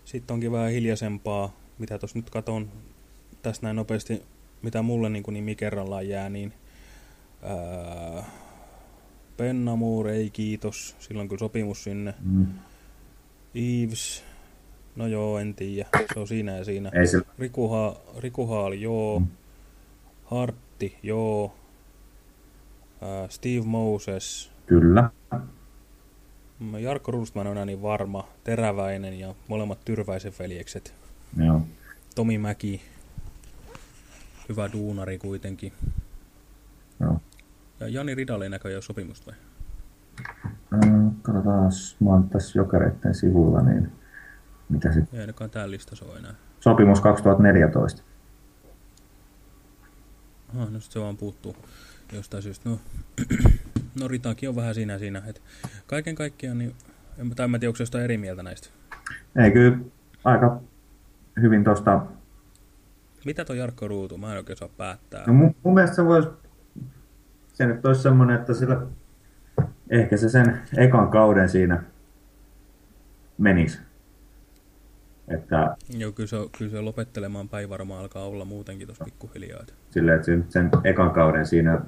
sitten onkin vähän hiljaisempaa, mitä tuossa nyt katon tässä näin nopeasti, mitä mulle niin kuin nimi kerrallaan jää, niin ää, Pennamuur, ei kiitos, silloin kyllä sopimus sinne. Mm. Eves, no joo, en tiedä, se on siinä ja siinä. Ei Rikuha, Rikuhaali, joo. Mm. Hartti, joo. Ää, Steve Moses, kyllä. Mm, Jarkko Rustman on enää niin varma, Teräväinen ja molemmat Tyrväisen veljekset. Joo. Tomi Mäki, hyvä duunari kuitenkin. Joo. Ja Jani Ridali näköjään sopimusta vai? Äh, Katsotaan, mä oon tässä jokereiden sivulla, niin mitä se Ei ainakaan täällä listassa ole enää. sopimus 2014. Aha, no se vaan puuttuu jostain syystä. No, no Ritakin on vähän siinä siinä. Et kaiken kaikkiaan, niin, en, tai mä tiedä, onko eri mieltä näistä. Ei kyllä aika hyvin tuosta... Mitä tuo Jarkko Ruutu? Mä en oikein saa päättää. No mun, mun mielestä se voisi... Se nyt olisi semmoinen, että sillä... Ehkä se sen ekan kauden siinä menisi. Että, Joo, kyllä se, kyllä se lopettelemaan päin varmaan alkaa olla muutenkin tuossa pikkuhiljaa. että- sille, että sen, ekan kauden siinä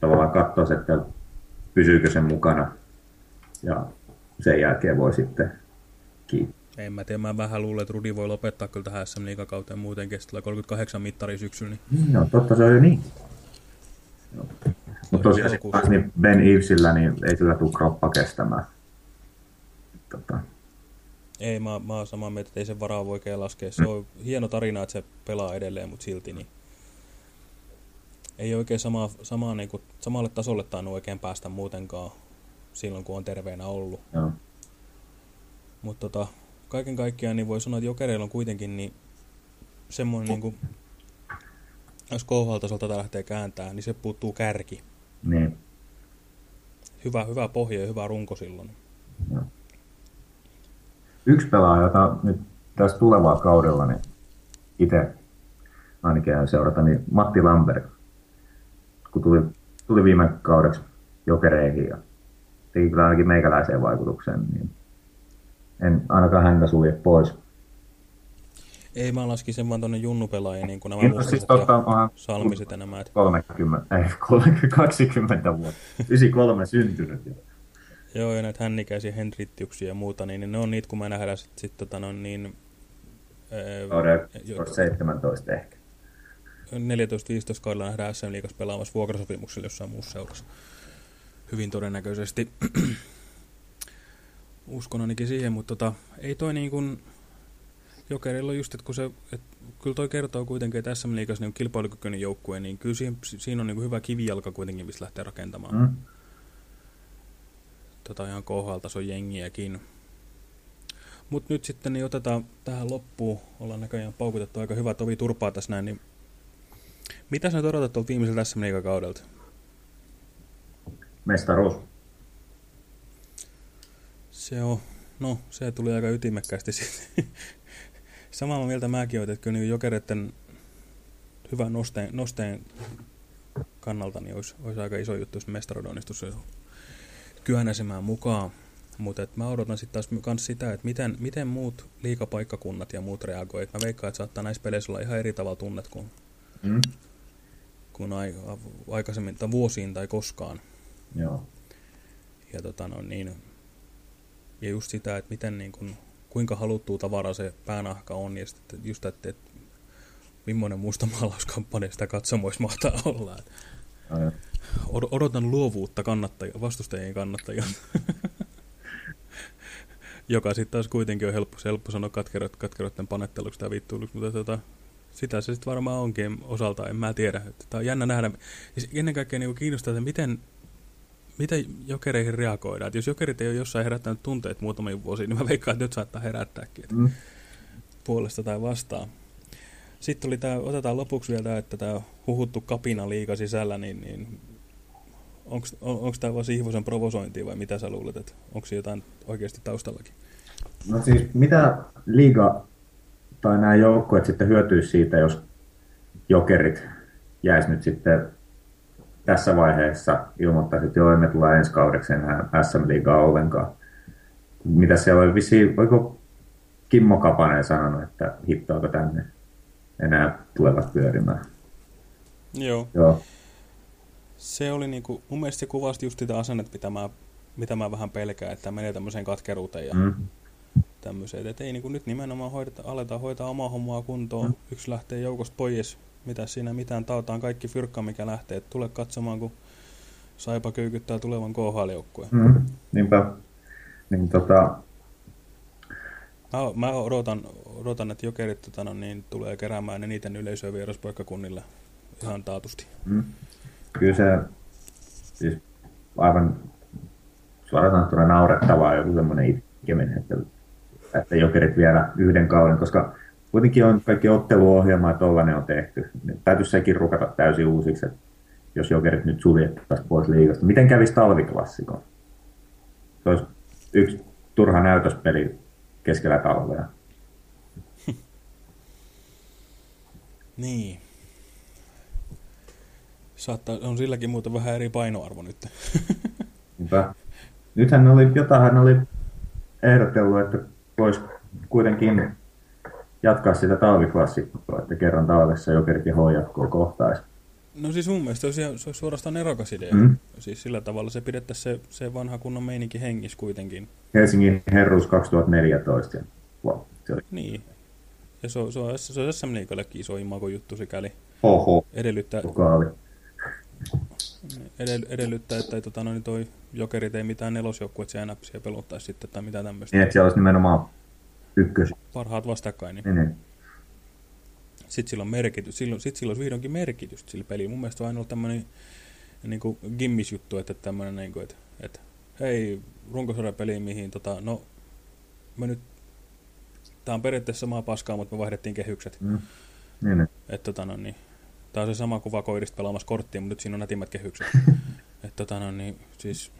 tavallaan katsoisi, että pysyykö sen mukana. Ja sen jälkeen voi sitten kiittää. En mä tiedä, mä vähän luulen, että Rudi voi lopettaa kyllä tähän SM Liigakauteen muutenkin, tulee 38 mittari syksyllä, niin No totta se on jo niin. Mutta tosiaan niin Ben Ivesillä niin ei sillä tule kroppa kestämään. Tota, ei, mä, mä oon samaa mieltä, että ei sen varaa voi oikein laskea. Se on hieno tarina, että se pelaa edelleen, mutta silti niin ei oikein sama, sama, niin kuin, samalle tasolle tainnut oikein päästä muutenkaan silloin, kun on terveenä ollut. joo. Mutta tota, kaiken kaikkiaan niin voi sanoa, että jokereilla on kuitenkin niin semmoinen, niin kuin, jos KHL-tasolta tätä lähtee kääntää, niin se puuttuu kärki. Niin. Hyvä, hyvä pohja ja hyvä runko silloin. Yksi pelaaja, jota nyt tässä tulevaa kaudella niin itse ainakin aion seurata, niin Matti Lambert, kun tuli, tuli viime kaudeksi jokereihin ja teki kyllä ainakin meikäläiseen vaikutuksen, niin en ainakaan häntä sulje pois. Ei, mä laskin sen vaan tonne junnupelaajia, niin kuin nämä Niin, Mustaset siis totta, ja Salmiset ja nämä. että 30, ei, 30, 20 vuotta, 93 syntynyt. Jo. Joo, ja näitä hännikäisiä Henrittiuksia ja muuta, niin ne on niitä, kun me nähdään sitten sit, tota, no, niin, ää, Kauden jo- 17 ehkä. 14-15 kaudella nähdään SM Liigassa pelaamassa vuokrasopimuksella jossain muussa seurassa. Hyvin todennäköisesti. Uskon ainakin siihen, mutta tota, ei toi niin kuin Jokerilla on just, että kun se, et, kyllä toi kertoo kuitenkin, että SM Liigassa niin kilpailukykyinen joukkue, niin kyllä siihen, siinä on niin hyvä kivijalka kuitenkin, mistä lähtee rakentamaan. Mm. Tota ihan KHL-tason jengiäkin. Mutta nyt sitten niin otetaan tähän loppuun. Ollaan näköjään paukutettu aika hyvä tovi turpaa tässä näin. Niin mitä sä nyt odotat tuolta viimeiseltä SM kaudelta? Mestaruus. Se on, no se tuli aika ytimekkäästi sitten. Samalla mieltä mäkin oon, että kyllä niin jokereiden hyvän nosteen, nosteen kannalta niin olisi, olisi aika iso juttu, jos mestaruuden onnistuisi kyönäsemään mukaan. Mutta mä odotan sitten taas myös sitä, että miten, miten muut liikapaikkakunnat ja muut reagoi. Et mä veikkaan, että saattaa näissä peleissä olla ihan eri tavalla tunnet kuin, Mm. kuin ai, aikaisemmin tai vuosiin tai koskaan. Joo. Ja, tota, no, niin, ja just sitä, että miten, niin kun, kuinka haluttua tavaraa se päänahka on, ja sitten just, että, että millainen mustamaalauskampanja sitä katsomoissa mahtaa olla. Et Joo. Od- odotan luovuutta kannattajia, vastustajien kannattajia. Joka sitten taas kuitenkin on helppo, helppo sanoa katkerot, katkeroiden panetteluksi tai vittuiluksi, mutta tota, sitä se sitten varmaan onkin osalta, en mä tiedä. Tämä on jännä nähdä. Ennen kaikkea niin kiinnostaa, että miten, miten jokereihin reagoidaan. Et jos jokerit ei ole jossain herättänyt tunteet muutamia vuosia, niin mä veikkaan, että nyt saattaa herättääkin Mm. puolesta tai vastaan. Sitten oli tämä, otetaan lopuksi vielä tämä, että tämä huhuttu kapina liika sisällä, niin, niin onko on, tämä vaan Sihvosen provosointia vai mitä sä luulet, että onko jotain oikeasti taustallakin? No siis mitä liiga tai nämä joukkueet sitten hyötyisi siitä, jos jokerit jäisi nyt sitten tässä vaiheessa ilmoittaisi, että joo, emme tule ensi kaudeksi enää SM-liigaa ollenkaan. Mitä siellä oli vissiin, oliko Kimmo Kapanen sanonut, että hittoako tänne enää tulevat pyörimään. Joo. Joo, Se oli niinku, mun mielestä se kuvasti just sitä asennetta, mitä mä, mitä mä vähän pelkään, että menee tämmöiseen katkeruuteen ja mm. tämmöiseen. Että ei niinku nyt nimenomaan hoideta, aletaan hoitaa omaa hommaa kuntoon. Mm. Yksi lähtee joukosta pois, mitä siinä mitään, tautaan kaikki fyrkka, mikä lähtee. Et tule katsomaan, kun Saipa kyykyttää tulevan KHL-joukkueen. Mm. niinpä. Niin, tota, Mä, mä odotan, odotan, että jokerit tota, no, niin, tulee keräämään eniten yleisöä vieraspaikkakunnille ihan taatusti. Mm. Kyllä se siis aivan suoraan sanottuna naurettavaa joku semmoinen itkeminen, että, että jokerit vielä yhden kauden, koska kuitenkin on kaikki otteluohjelma ja tollainen on tehty. Täytyisi sekin rukata täysin uusiksi, että jos jokerit nyt suljettaisiin pois liigasta. Miten kävisi talviklassikon? Se olisi yksi turha näytöspeli keskellä talvea. Niin. Saattaa, on silläkin muuten vähän eri painoarvo nyt. Niinpä. Nythän oli, jotain hän oli ehdotellut, että voisi kuitenkin jatkaa sitä talviklassikkoa, että kerran talvessa jokerit ja HJK kohtaisi. No siis mun mielestä se olisi, suorastaan erokas idea. Mm. Siis sillä tavalla se pidettäisiin se, se vanha kunnon meininki hengissä kuitenkin. Helsingin herruus 2014. Ja, wow, se oli Niin. Ja se on, se on, se on SM Liikallekin iso imago juttu sikäli. HH Edellyttää. Edell, edellyttää että tota, no, niin toi jokerit ei mitään nelosjoukkuet siellä enää siellä pelottaisi sitten tai mitään tämmöistä. Niin, että siellä olisi nimenomaan ykkös. Parhaat vastakkain. Niin. Niin, niin. Sitten sillä on merkitys. Silloin, sit sillä olisi vihdoinkin merkitystä sillä pelillä. Mun mielestä on aina ollut tämmöinen niin kuin gimmisjuttu, että tämmöinen, niin kuin, että, että hei, runkosarjapeli, mihin tota, no, me nyt, tää on periaatteessa samaa paskaa, mutta me vaihdettiin kehykset. Mm. niin, niin. Että tota, no, niin, tää on se sama kuva koirista pelaamassa korttia, mutta nyt siinä on nätimmät kehykset. että tota, no, niin, siis,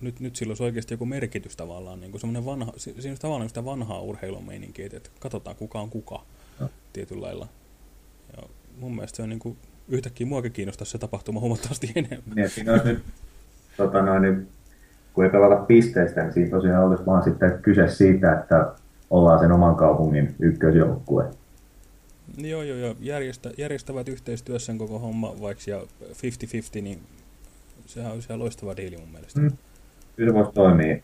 nyt, nyt sillä olisi oikeasti joku merkitys tavallaan, niin kuin semmoinen vanha, si- siinä on tavallaan sitä vanhaa urheilumeininkiä, että katsotaan kuka on kuka tietyllä lailla. Ja mun mielestä se on niin kuin, yhtäkkiä muakin kiinnostaa se tapahtuma huomattavasti enemmän. Niin, siinä olisi nyt, tota noin, niin, kun ei pelata pisteistä, niin siinä tosiaan olisi vaan sitten kyse siitä, että ollaan sen oman kaupungin ykkösjoukkue. Joo, joo, joo. Järjestä, järjestävät yhteistyössä sen koko homma, vaikka ja 50-50, niin sehän olisi ihan loistava diili mun mielestä. Mm. Kyllä se voisi toimia.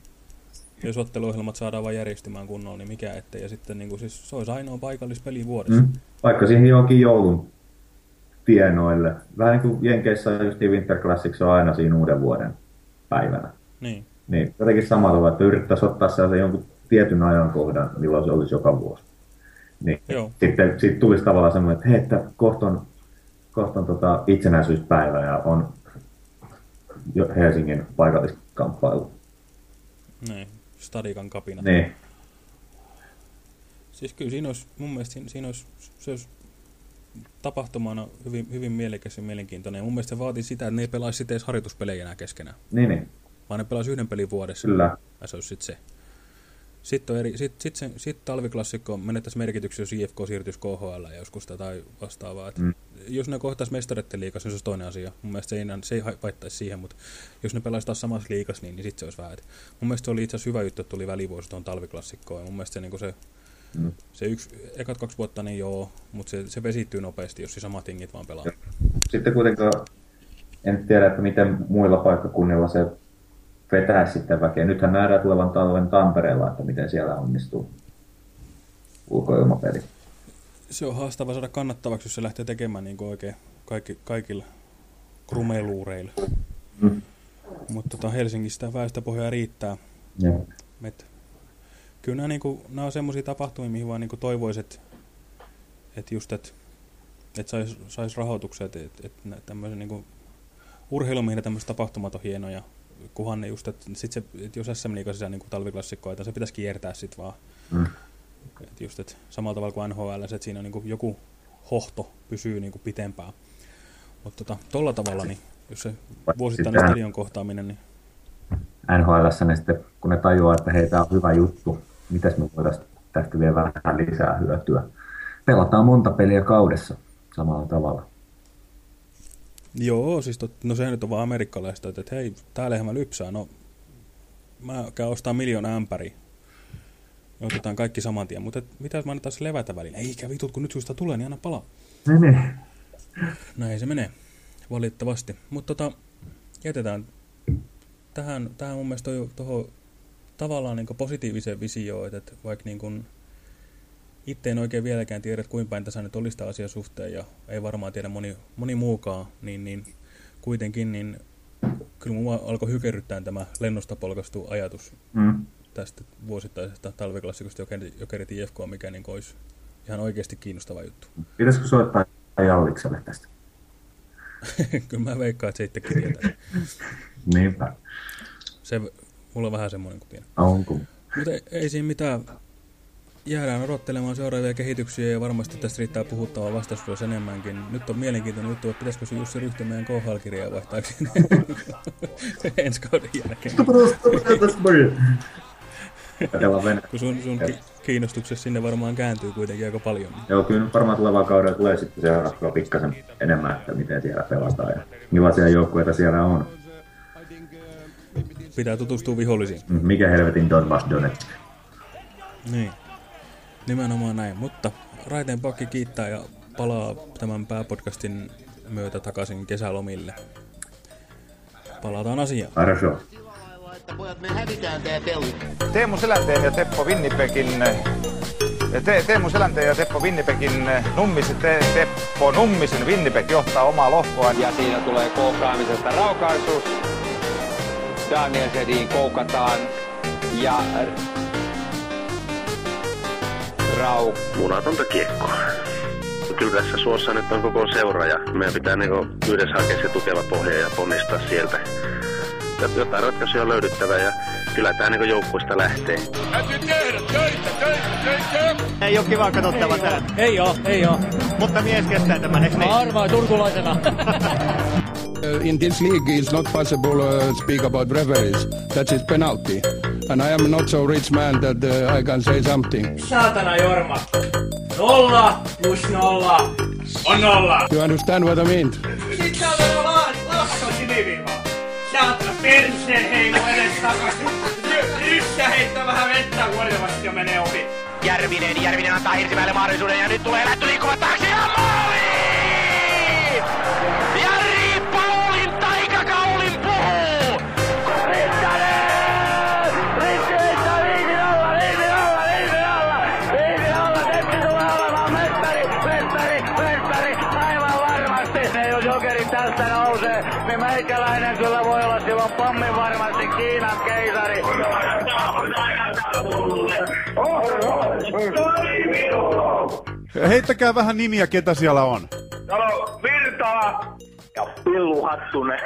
Jos otteluohjelmat saadaan vain järjestymään kunnolla, niin mikä ettei. Ja sitten niin kuin, siis, se olisi ainoa paikallispeli vuodessa. Mm. Vaikka siihen johonkin joulun tienoille. Vähän niin kuin Jenkeissä just Winter Classics on aina siinä uuden vuoden päivänä. Niin. Niin, jotenkin samalla tavalla, että yrittäisiin ottaa sellaisen jonkun tietyn ajankohdan, milloin se olisi joka vuosi. Niin Joo. sitten siitä tulisi tavallaan semmoinen, että hei, että kohta on, kohta on tota itsenäisyyspäivä ja on jo Helsingin paikalliskamppailu. Niin. Stadikan kapina. Niin, Siis kyllä siinä olisi, mun mielestä siinä, siinä olisi, se olisi tapahtumana hyvin, hyvin mielekäs ja mielenkiintoinen. Ja mun mielestä se vaatii sitä, että ne ei pelaisi sitten edes harjoituspelejä enää keskenään. niin, niin. Vaan ne pelaisi yhden pelin vuodessa. Kyllä. Ja se olisi sitten se. Sitten, eri, sit, sit, se, sit talviklassikko menettäisi merkityksiä, jos IFK siirtyisi KHL ja joskus tai vastaavaa. Et Mm. Jos ne kohtaisi mestareiden liikassa, niin se olisi toinen asia. Mun mielestä se ei, se ei haittaisi siihen, mutta jos ne pelaisi taas samassa liikassa, niin, niin sitten se olisi vähän. Et mun mielestä se oli itse asiassa hyvä juttu, että tuli välivuosi tuohon talviklassikkoon. Ja mun mielestä se, niin se, Mm. se yksi, ekat kaksi vuotta, niin joo, mutta se, se vesittyy nopeasti, jos se samat tingit vaan pelaa. Sitten kuitenkaan en tiedä, että miten muilla paikkakunnilla se vetää sitten väkeä. Nythän nähdään tulevan talven Tampereella, että miten siellä onnistuu ulkoilmapeli. Se on haastava saada kannattavaksi, jos se lähtee tekemään niin oikein kaikki, kaikilla krumeluureilla. Mm. Mutta tota Helsingistä väestöpohjaa riittää. Joo. Et, kyllä nämä, niinku, nämä on semmoisia tapahtumia, mihin vaan niinku toivoisin, että et just, että et saisi sais rahoituksia, että et, et niinku, urheilu, mihin tämmöiset tapahtumat on hienoja, kunhan ne just, että sit se, et jos SM Liiga sisään niinku talviklassikkoa, että se pitäisi kiertää sit vaan. Mm. Et just, et samalla tavalla kuin NHL, että siinä on niinku joku hohto pysyy niinku pitempään. Mutta tota, tolla tavalla, niin jos se vuosittainen stadion kohtaaminen, niin NHLssä ne sitten, kun ne tajuaa, että hei, tämä on hyvä juttu, mitäs me voitaisiin tästä vielä vähän lisää hyötyä. Pelataan monta peliä kaudessa samalla tavalla. Joo, siis tot, no sehän nyt on vaan amerikkalaista, että, että hei, tää lehmä lypsää, no mä käyn ostaa miljoona ämpäri. Ja otetaan kaikki saman tien, mutta et, mitä mä annetaan se levätä väliin? Eikä vitut, kun nyt susta tulee, niin anna palaa. Niin. Näin se menee, valitettavasti. Mutta tota, jätetään tähän, tähän mun mielestä toho, tavallaan niin positiiviseen visioon, että, että vaikka niin kuin itse en oikein vieläkään tiedä, että kuinka päin tässä nyt olisi asia suhteen, ja ei varmaan tiedä moni, moni muukaan, niin, niin kuitenkin niin kyllä mua alkoi hykerryttää tämä lennosta polkastu ajatus Mm. tästä vuosittaisesta talviklassikosta Jokerit, IFK, mikä niin olisi ihan oikeasti kiinnostava juttu. Pitäisikö soittaa Jallikselle tästä? kyllä mä veikkaan, että se itsekin tietää. Niinpä. Se, mulla on vähän semmoinen kuin tiedän. Onko? Mutta ei, ei siinä mitään. Jäädään odottelemaan seuraavia kehityksiä ja varmasti tästä riittää puhuttavaa vastaisuudessa enemmänkin. Nyt on mielenkiintoinen juttu, että pitäisikö se Jussi Ryhti meidän KHL-kirjaa vaihtaa ensi kauden jälkeen. Kun sun, sun ki- kiinnostuksessa sinne varmaan kääntyy kuitenkin aika paljon. Joo, kyllä varmaan tulevaa kaudella tulee sitten seurattua pikkasen enemmän, että miten siellä pelataan ja millaisia joukkueita siellä on. Pitää tutustua vihollisiin. Mikä helvetin Donbass Donetsk? Niin. Nimenomaan näin. Mutta Raiteen pakki kiittää ja palaa tämän pääpodcastin myötä takaisin kesälomille. Palataan asiaan. Хорошо. Teemu Selänteen ja Teppo Winnipegin te, Teemu Selänteen ja Teppo Winnipegin Nummisen, te, Teppo Nummisen Winnipeg johtaa omaa lohkoaan. Ja siinä tulee kohtaamisesta raukaisuus. Daniel Sedin koukataan ja Rau munatonta kiekkoa. Kyllä tässä suossa nyt on koko seura ja meidän pitää niinku yhdessä hakea se tukeva pohja ja ponnistaa sieltä. Ja Jotain ratkaisuja on löydyttävä ja kyllä tämä niinku joukkueesta lähtee. Ei ole kiva katsottava tää. Ei oo, ei oo. Mutta mies kestää tämän, eikö niin? Arvaa turkulaisena. in this league it's not possible to speak about referees. That is penalty. And I am not so rich man that uh, I can say something. Saatana Jorma. Nolla plus nolla on nolla. You understand what I mean? Sit sä oot vaan lakko siniviivaa. Saatana perseen heilu edes takaisin. Yssä heittää vähän vettä kuorivasti ja menee ohi. Järvinen, Järvinen antaa Hirsimäelle mahdollisuuden ja nyt tulee lähtö liikkuva taakse meikäläinen kyllä voi olla silloin pommin varmasti Kiinan keisari. Heittäkää vähän nimiä, ketä siellä on. Täällä on Virtala ja Pillu Hattunen.